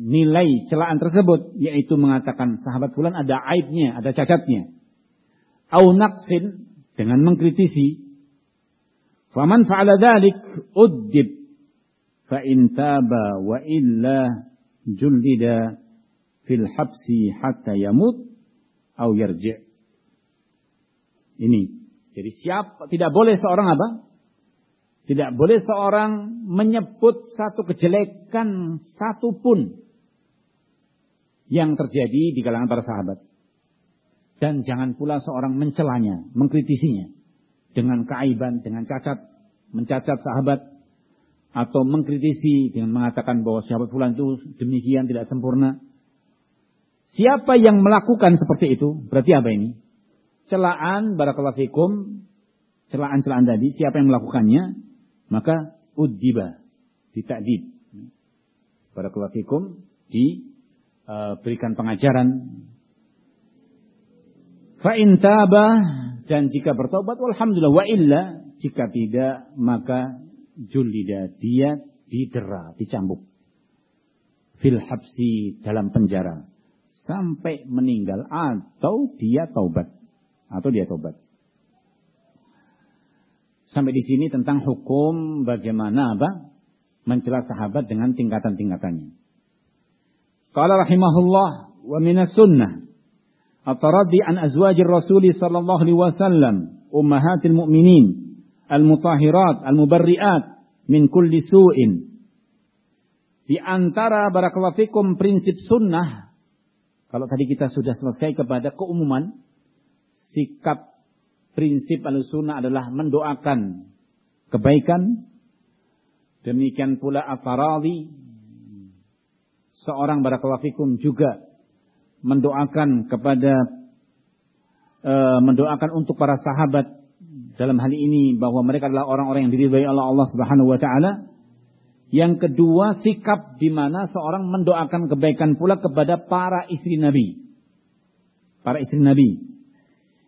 nilai celaan tersebut yaitu mengatakan sahabat fulan ada aibnya, ada cacatnya. Au naqsin dengan mengkritisi. Faman fa'ala dzalik uddib fa taba wa illa jullida fil habsi hatta yamut au yarji'. Ini. Jadi siapa tidak boleh seorang apa? Tidak boleh seorang menyebut satu kejelekan satu pun yang terjadi di kalangan para sahabat. Dan jangan pula seorang mencelanya, mengkritisinya dengan keaiban, dengan cacat, mencacat sahabat atau mengkritisi dengan mengatakan bahwa sahabat fulan itu demikian tidak sempurna. Siapa yang melakukan seperti itu? Berarti apa ini? Celaan barakallahu fikum, celaan-celaan tadi, siapa yang melakukannya? Maka uddiba, ditakdib. Barakallahu fikum, diberikan pengajaran. Fa'in tabah, dan jika bertobat, walhamdulillah, wa illa, jika tidak, maka julida, dia didera, dicambuk. Fil habsi, dalam penjara sampai meninggal atau dia taubat atau dia taubat. Sampai di sini tentang hukum bagaimana apa? Mencela sahabat dengan tingkatan-tingkatannya. Qala rahimahullah wa minas sunnah at-taraddi an azwajir rasul sallallahu alaihi wasallam ummahatil mu'minin al-mutahhirat al-mubarriat min kulli. Di antara barakallahu prinsip sunnah kalau tadi kita sudah selesai kepada keumuman, sikap prinsip al-sunnah adalah mendoakan kebaikan. Demikian pula afarali. Seorang barakallahu juga mendoakan kepada e, mendoakan untuk para sahabat dalam hal ini bahwa mereka adalah orang-orang yang diridhai oleh Allah Subhanahu wa taala yang kedua, sikap di mana seorang mendoakan kebaikan pula kepada para istri Nabi. Para istri Nabi.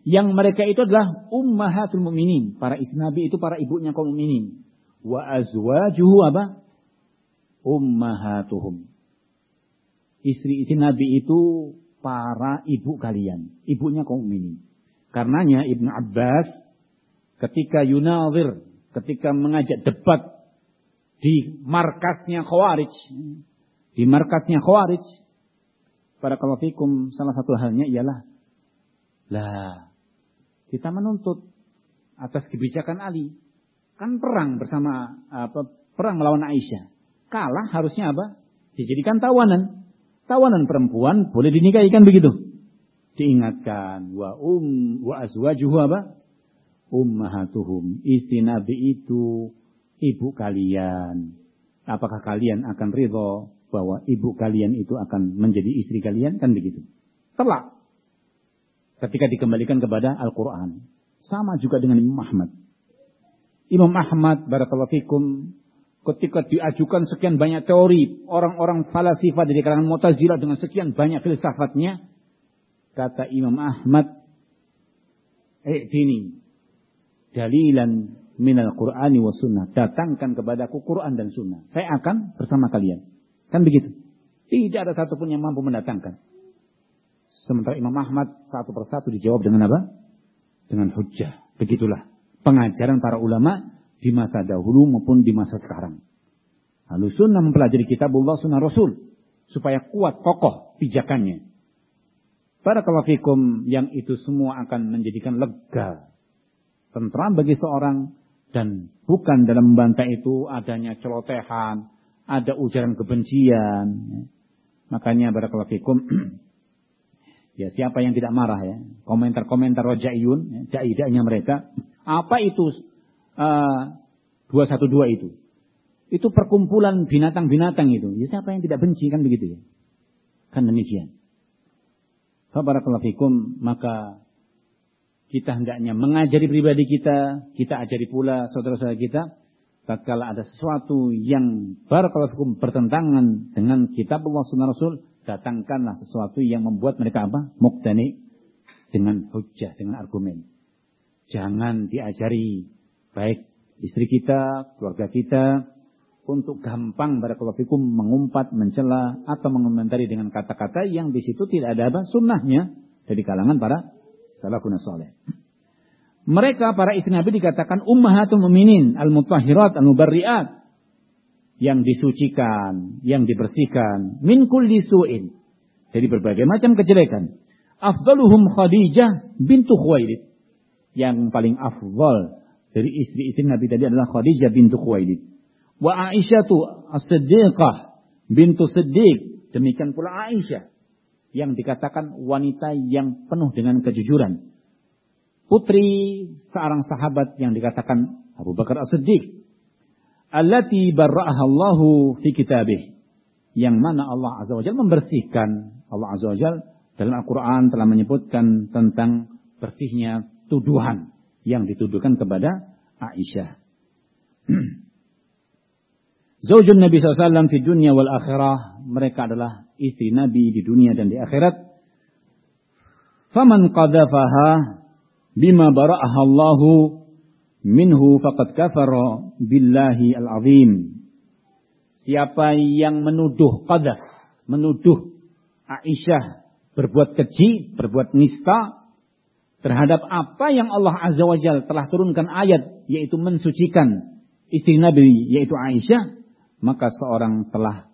Yang mereka itu adalah ummahatul mu'minin. Para istri Nabi itu para ibunya kaum mu'minin. Wa azwajuhu apa? Ummahatuhum. Istri-istri Nabi itu para ibu kalian. Ibunya kaum mu'minin. Karenanya Ibnu Abbas ketika yunawir, ketika mengajak debat di markasnya Khawarij. Di markasnya Khawarij. Para fikum salah satu halnya ialah lah kita menuntut atas kebijakan Ali. Kan perang bersama apa perang melawan Aisyah. Kalah harusnya apa? Dijadikan tawanan. Tawanan perempuan boleh dinikahi kan begitu. Diingatkan wa um wa azwajuhu apa? Ummahatuhum. Istri Nabi itu ibu kalian. Apakah kalian akan ridho bahwa ibu kalian itu akan menjadi istri kalian? Kan begitu. Telak. Ketika dikembalikan kepada Al-Quran. Sama juga dengan Imam Ahmad. Imam Ahmad, barakallahu fikum, ketika diajukan sekian banyak teori, orang-orang falasifah dari kalangan Mu'tazilah dengan sekian banyak filsafatnya, kata Imam Ahmad, dini, dalilan minal Qur'ani wa sunnah. Datangkan kepadaku Quran dan sunnah. Saya akan bersama kalian. Kan begitu. Tidak ada satupun yang mampu mendatangkan. Sementara Imam Ahmad satu persatu dijawab dengan apa? Dengan hujjah. Begitulah pengajaran para ulama di masa dahulu maupun di masa sekarang. Lalu sunnah mempelajari kitabullah sunnah rasul. Supaya kuat kokoh pijakannya. Para kalafikum yang itu semua akan menjadikan lega. Tentram bagi seorang. Dan bukan dalam membantah itu adanya celotehan. Ada ujaran kebencian. Makanya para kalafikum. ya siapa yang tidak marah ya. Komentar-komentar rojaiyun. Ya, Dai-dainya mereka. Apa itu uh, 212 itu. Itu perkumpulan binatang-binatang itu. Ya siapa yang tidak benci kan begitu ya. Kan demikian. Fabarakallahu maka kita hendaknya mengajari pribadi kita, kita ajari pula saudara-saudara kita, tatkala ada sesuatu yang barakallahu fikum bertentangan dengan kitab Allah Sunnah Rasul, datangkanlah sesuatu yang membuat mereka apa? Muktani dengan hujah, dengan argumen. Jangan diajari baik istri kita, keluarga kita, untuk gampang barakallahu mengumpat, mencela atau mengomentari dengan kata-kata yang di situ tidak ada apa sunnahnya dari kalangan para salafun saleh. Mereka para istri Nabi dikatakan ummahatul mu'minin al-mutahhirat al-mubarriat yang disucikan, yang dibersihkan min kulli su'in dari berbagai macam kejelekan. Afdaluhum Khadijah bintu Khuwailid. Yang paling afdal dari istri-istri Nabi tadi adalah Khadijah bintu Khuwailid. Wa Aisyah tu As-Siddiqah bintu Siddiq. Demikian pula Aisyah yang dikatakan wanita yang penuh dengan kejujuran. Putri seorang sahabat yang dikatakan Abu Bakar As-Siddiq. Allati fi kitabih. Yang mana Allah Azza wa Jalla membersihkan. Allah Azza wa Jalla dalam Al-Quran telah menyebutkan tentang bersihnya tuduhan yang dituduhkan kepada Aisyah. Zaujun Nabi SAW di dunia wal akhirah. Mereka adalah istri Nabi di dunia dan di akhirat. Faman qadafaha bima bara'aha Allahu minhu faqad kafara billahi al-azim. Siapa yang menuduh qadaf, menuduh Aisyah berbuat keji, berbuat nista, terhadap apa yang Allah Azza wa Jal telah turunkan ayat yaitu mensucikan istri Nabi yaitu Aisyah maka seorang telah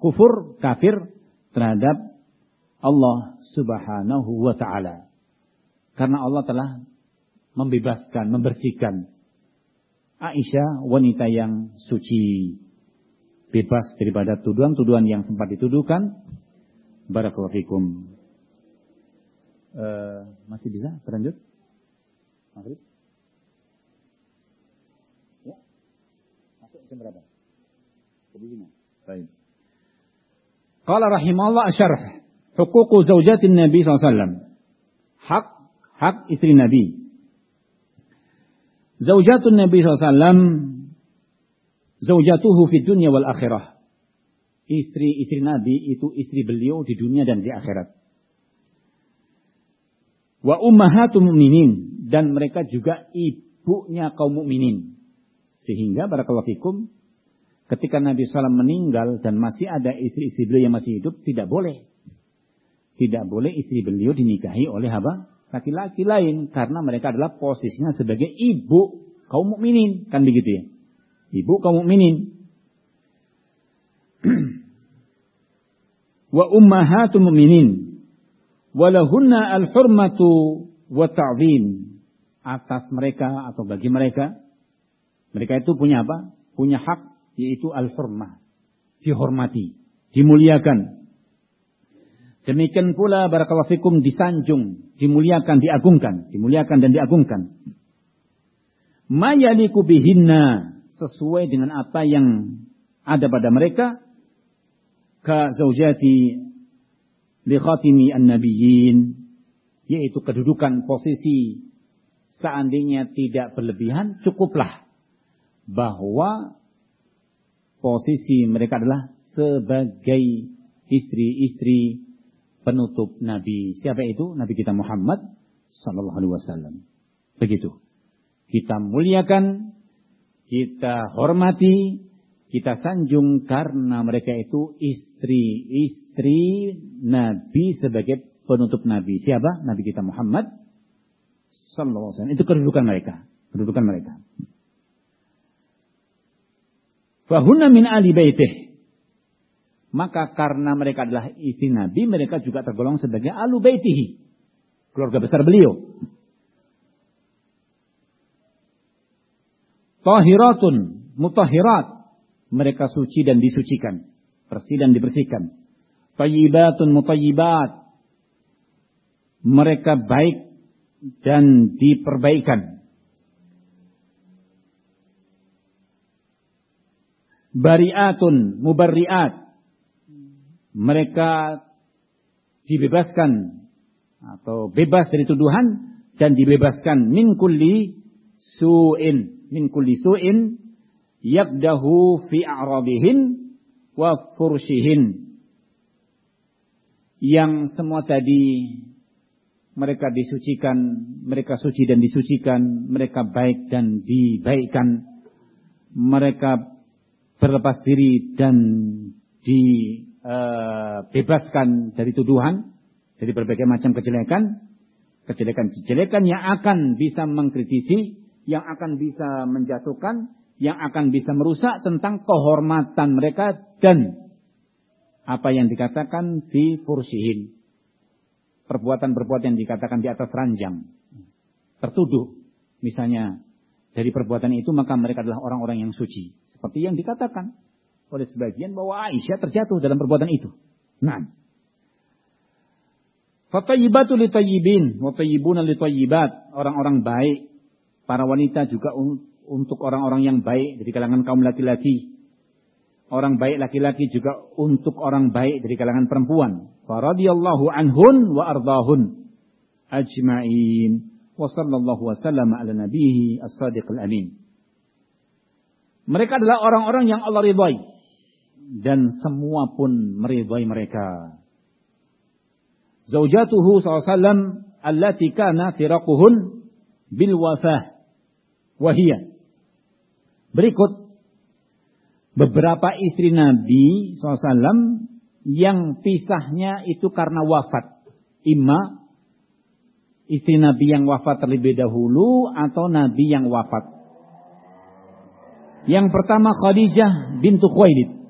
kufur kafir terhadap Allah Subhanahu wa taala. Karena Allah telah membebaskan membersihkan Aisyah wanita yang suci. Bebas daripada tuduhan-tuduhan yang sempat dituduhkan. Barakallahu fikum Uh, masih bisa berlanjut? Maghrib? Ya? Masuk jam berapa? Jam lima. Baik. Qala rahimahullah asyarh. Hukuku zaujatin Nabi SAW. Hak, hak istri Nabi. Zaujatun Nabi SAW. Zaujatuhu fi dunia wal akhirah. Istri-istri Nabi itu istri beliau di dunia dan di akhirat wa ummahatul mu'minin dan mereka juga ibunya kaum mukminin. Sehingga barakallahu fikum ketika Nabi SAW meninggal dan masih ada istri-istri beliau yang masih hidup tidak boleh. Tidak boleh istri beliau dinikahi oleh apa? Laki-laki lain karena mereka adalah posisinya sebagai ibu kaum mukminin kan begitu ya. Ibu kaum mukminin. wa ummahatul mu'minin walahunna al-hurmatu wa ta'zim atas mereka atau bagi mereka mereka itu punya apa? Punya hak yaitu al-hurmah. Dihormati, dimuliakan. Demikian pula barakallahu fikum disanjung, dimuliakan, diagungkan, dimuliakan dan diagungkan. Mayaliku bihinna sesuai dengan apa yang ada pada mereka ka zaujati li khatimi an-nabiyyin yaitu kedudukan posisi seandainya tidak berlebihan cukuplah bahwa posisi mereka adalah sebagai istri-istri penutup Nabi. Siapa itu? Nabi kita Muhammad sallallahu alaihi wasallam. Begitu. Kita muliakan, kita hormati, kita sanjung karena mereka itu istri-istri Nabi sebagai penutup Nabi. Siapa? Nabi kita Muhammad sallallahu alaihi wasallam. Itu kedudukan mereka, kedudukan mereka. Fahunna min ali baitih. Maka karena mereka adalah istri Nabi, mereka juga tergolong sebagai alu baitihi. Keluarga besar beliau. Tahiratun, mutahirat. Mereka suci dan disucikan. Bersih dan dibersihkan. Tayyibatun mutayyibat. Mereka baik dan diperbaikan. Bariatun mubarriat. Mereka dibebaskan atau bebas dari tuduhan dan dibebaskan min kulli su'in min kulli su'in yakdahu fi a'rabihin wa furshihin. Yang semua tadi mereka disucikan, mereka suci dan disucikan, mereka baik dan dibaikkan, mereka berlepas diri dan dibebaskan uh, dari tuduhan, dari berbagai macam kejelekan, kejelekan-kejelekan yang akan bisa mengkritisi, yang akan bisa menjatuhkan, yang akan bisa merusak tentang kehormatan mereka dan apa yang dikatakan di fursihin perbuatan-perbuatan yang dikatakan di atas ranjang. Tertuduh. Misalnya dari perbuatan itu maka mereka adalah orang-orang yang suci. Seperti yang dikatakan oleh sebagian bahwa Aisyah terjatuh dalam perbuatan itu. Nah, Fatayyibatu li tayyibin wa tayyibuna. Orang-orang baik, para wanita juga untuk orang-orang yang baik dari kalangan kaum laki-laki. Orang baik laki-laki juga untuk orang baik dari kalangan perempuan. Faradiyallahu anhun wa ardahun ajma'in. Wa sallallahu wasallam ala nabihi as-sadiq al-amin. Mereka adalah orang-orang yang Allah ridhai. Dan semua pun meridhai mereka. Zaujatuhu SAW allati kana tiraquhun bil wafah. Wahiyah. Berikut beberapa istri Nabi SAW yang pisahnya itu karena wafat. Ima istri Nabi yang wafat terlebih dahulu atau Nabi yang wafat. Yang pertama Khadijah bintu Khuwailid.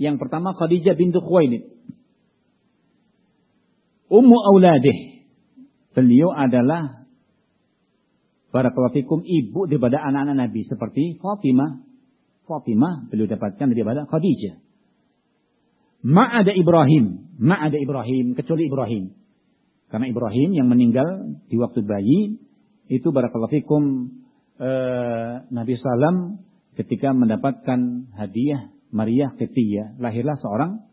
Yang pertama Khadijah bintu Khuwailid. Ummu auladih. Beliau adalah Barakallahu ibu daripada anak-anak Nabi seperti Fatimah Fatimah beliau dapatkan daripada Khadijah. Ma'ada Ibrahim, ma'ada Ibrahim kecuali Ibrahim. Karena Ibrahim yang meninggal di waktu bayi itu barakallahu fikum eh, Nabi sallam ketika mendapatkan hadiah Maria Ketiyah, lahirlah seorang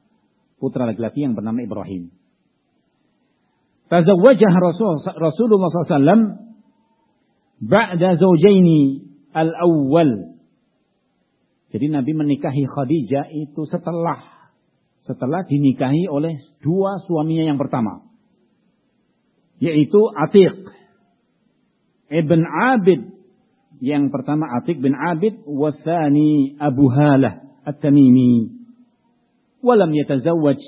putra laki-laki yang bernama Ibrahim. Tazawwajah Rasul, Rasulullah SAW ba'da zawjaini al-awwal jadi Nabi menikahi Khadijah itu setelah setelah dinikahi oleh dua suaminya yang pertama. Yaitu Atiq Ibn Abid. Yang pertama Atiq bin Abid. Wathani Abu Halah At-Tamimi. Walam yatazawwaj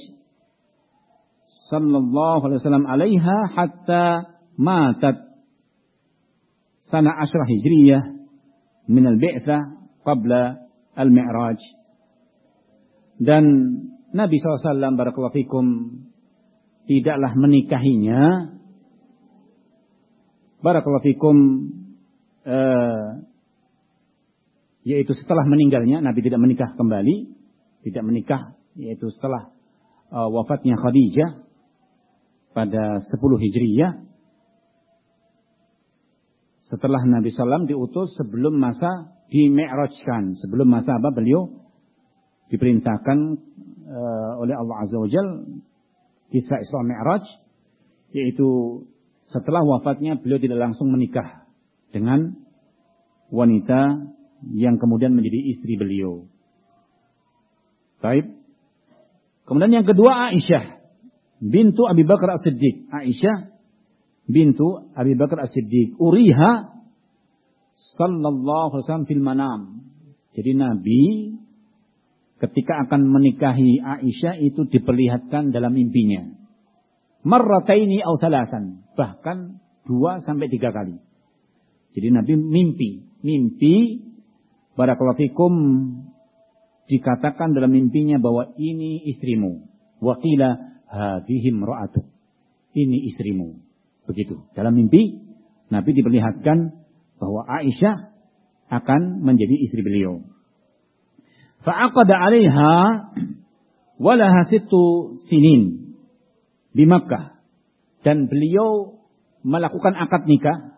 sallallahu alaihi wasallam alaiha hatta matat sana ashrah hijriyah min al-bi'thah qabla Al-Mi'raj. Dan Nabi SAW barakallahu tidaklah menikahinya. barakallahu fikum uh, yaitu setelah meninggalnya Nabi tidak menikah kembali, tidak menikah yaitu setelah uh, wafatnya Khadijah pada 10 Hijriyah setelah Nabi SAW diutus sebelum masa di-mi'rajkan. Sebelum masa apa beliau diperintahkan uh, oleh Allah Azza wa Jal kisah Isra Mi'raj yaitu setelah wafatnya beliau tidak langsung menikah dengan wanita yang kemudian menjadi istri beliau. Baik. Kemudian yang kedua Aisyah bintu Abi Bakar As-Siddiq. Aisyah bintu Abi Bakar As-Siddiq. Uriha sallallahu alaihi wasallam fil manam. Jadi Nabi ketika akan menikahi Aisyah itu diperlihatkan dalam mimpinya. Marrataini au salasan, bahkan dua sampai tiga kali. Jadi Nabi mimpi. Mimpi, barakallahu dikatakan dalam mimpinya bahwa ini istrimu. Wakila hadihim ro'atu. Ini istrimu. Begitu. Dalam mimpi, Nabi diperlihatkan bahwa Aisyah akan menjadi istri beliau. Fa'aqada 'alaiha walaha sittu sinin di Makkah dan beliau melakukan akad nikah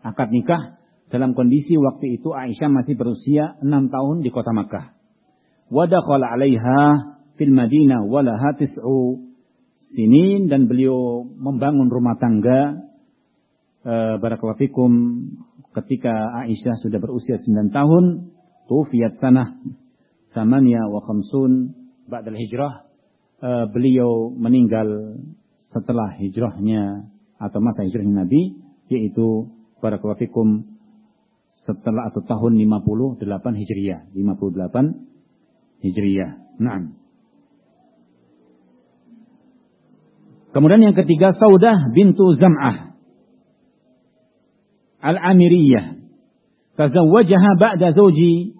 akad nikah dalam kondisi waktu itu Aisyah masih berusia enam tahun di kota Makkah. Wadakhala 'alaiha fil Madinah walaha tis'u sinin dan beliau membangun rumah tangga e, barakallahu ketika Aisyah sudah berusia 9 tahun tufiyat sanah samania wa khamsun ba'dal hijrah. Uh, beliau meninggal setelah hijrahnya atau masa hijrahnya Nabi yaitu barakallahu setelah atau tahun 58 Hijriyah 58 Hijriyah Naam Kemudian yang ketiga Saudah bintu Zam'ah Al-Amiriyah Tazawwajaha ba'da zawji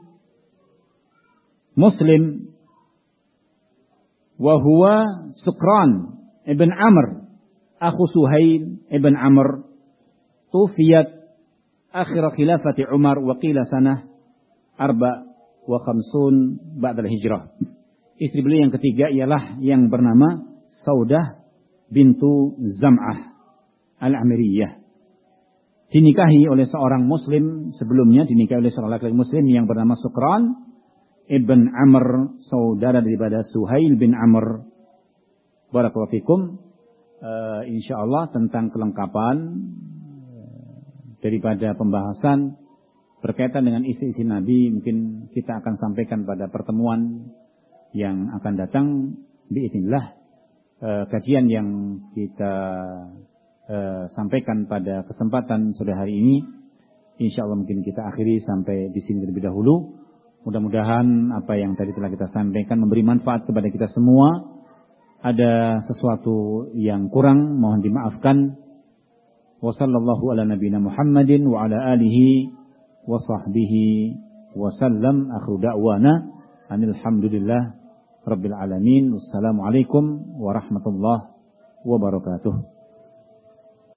Muslim wa huwa Sukran ibn Amr akhu Suhail ibn Amr tufiyat akhir khilafati Umar wa qila sanah arba wa khamsun ba'dal hijrah. Istri beliau yang ketiga ialah yang bernama Saudah bintu Zam'ah al-Amiriyah. Dinikahi oleh seorang muslim sebelumnya dinikahi oleh seorang laki-laki muslim yang bernama Sukran ibn Amr, saudara daripada Suhail bin Amr. Barakallahu fikum. Uh, insyaallah tentang kelengkapan uh, daripada pembahasan berkaitan dengan istri-istri Nabi mungkin kita akan sampaikan pada pertemuan yang akan datang biidznillah uh, kajian yang kita uh, sampaikan pada kesempatan sore hari ini insyaallah mungkin kita akhiri sampai di sini terlebih dahulu Mudah-mudahan apa yang tadi telah kita sampaikan memberi manfaat kepada kita semua. Ada sesuatu yang kurang mohon dimaafkan. Wassallallahu ala nabiyina Muhammadin wa ala alihi wa rabbil alamin. Wassalamualaikum warahmatullahi wabarakatuh.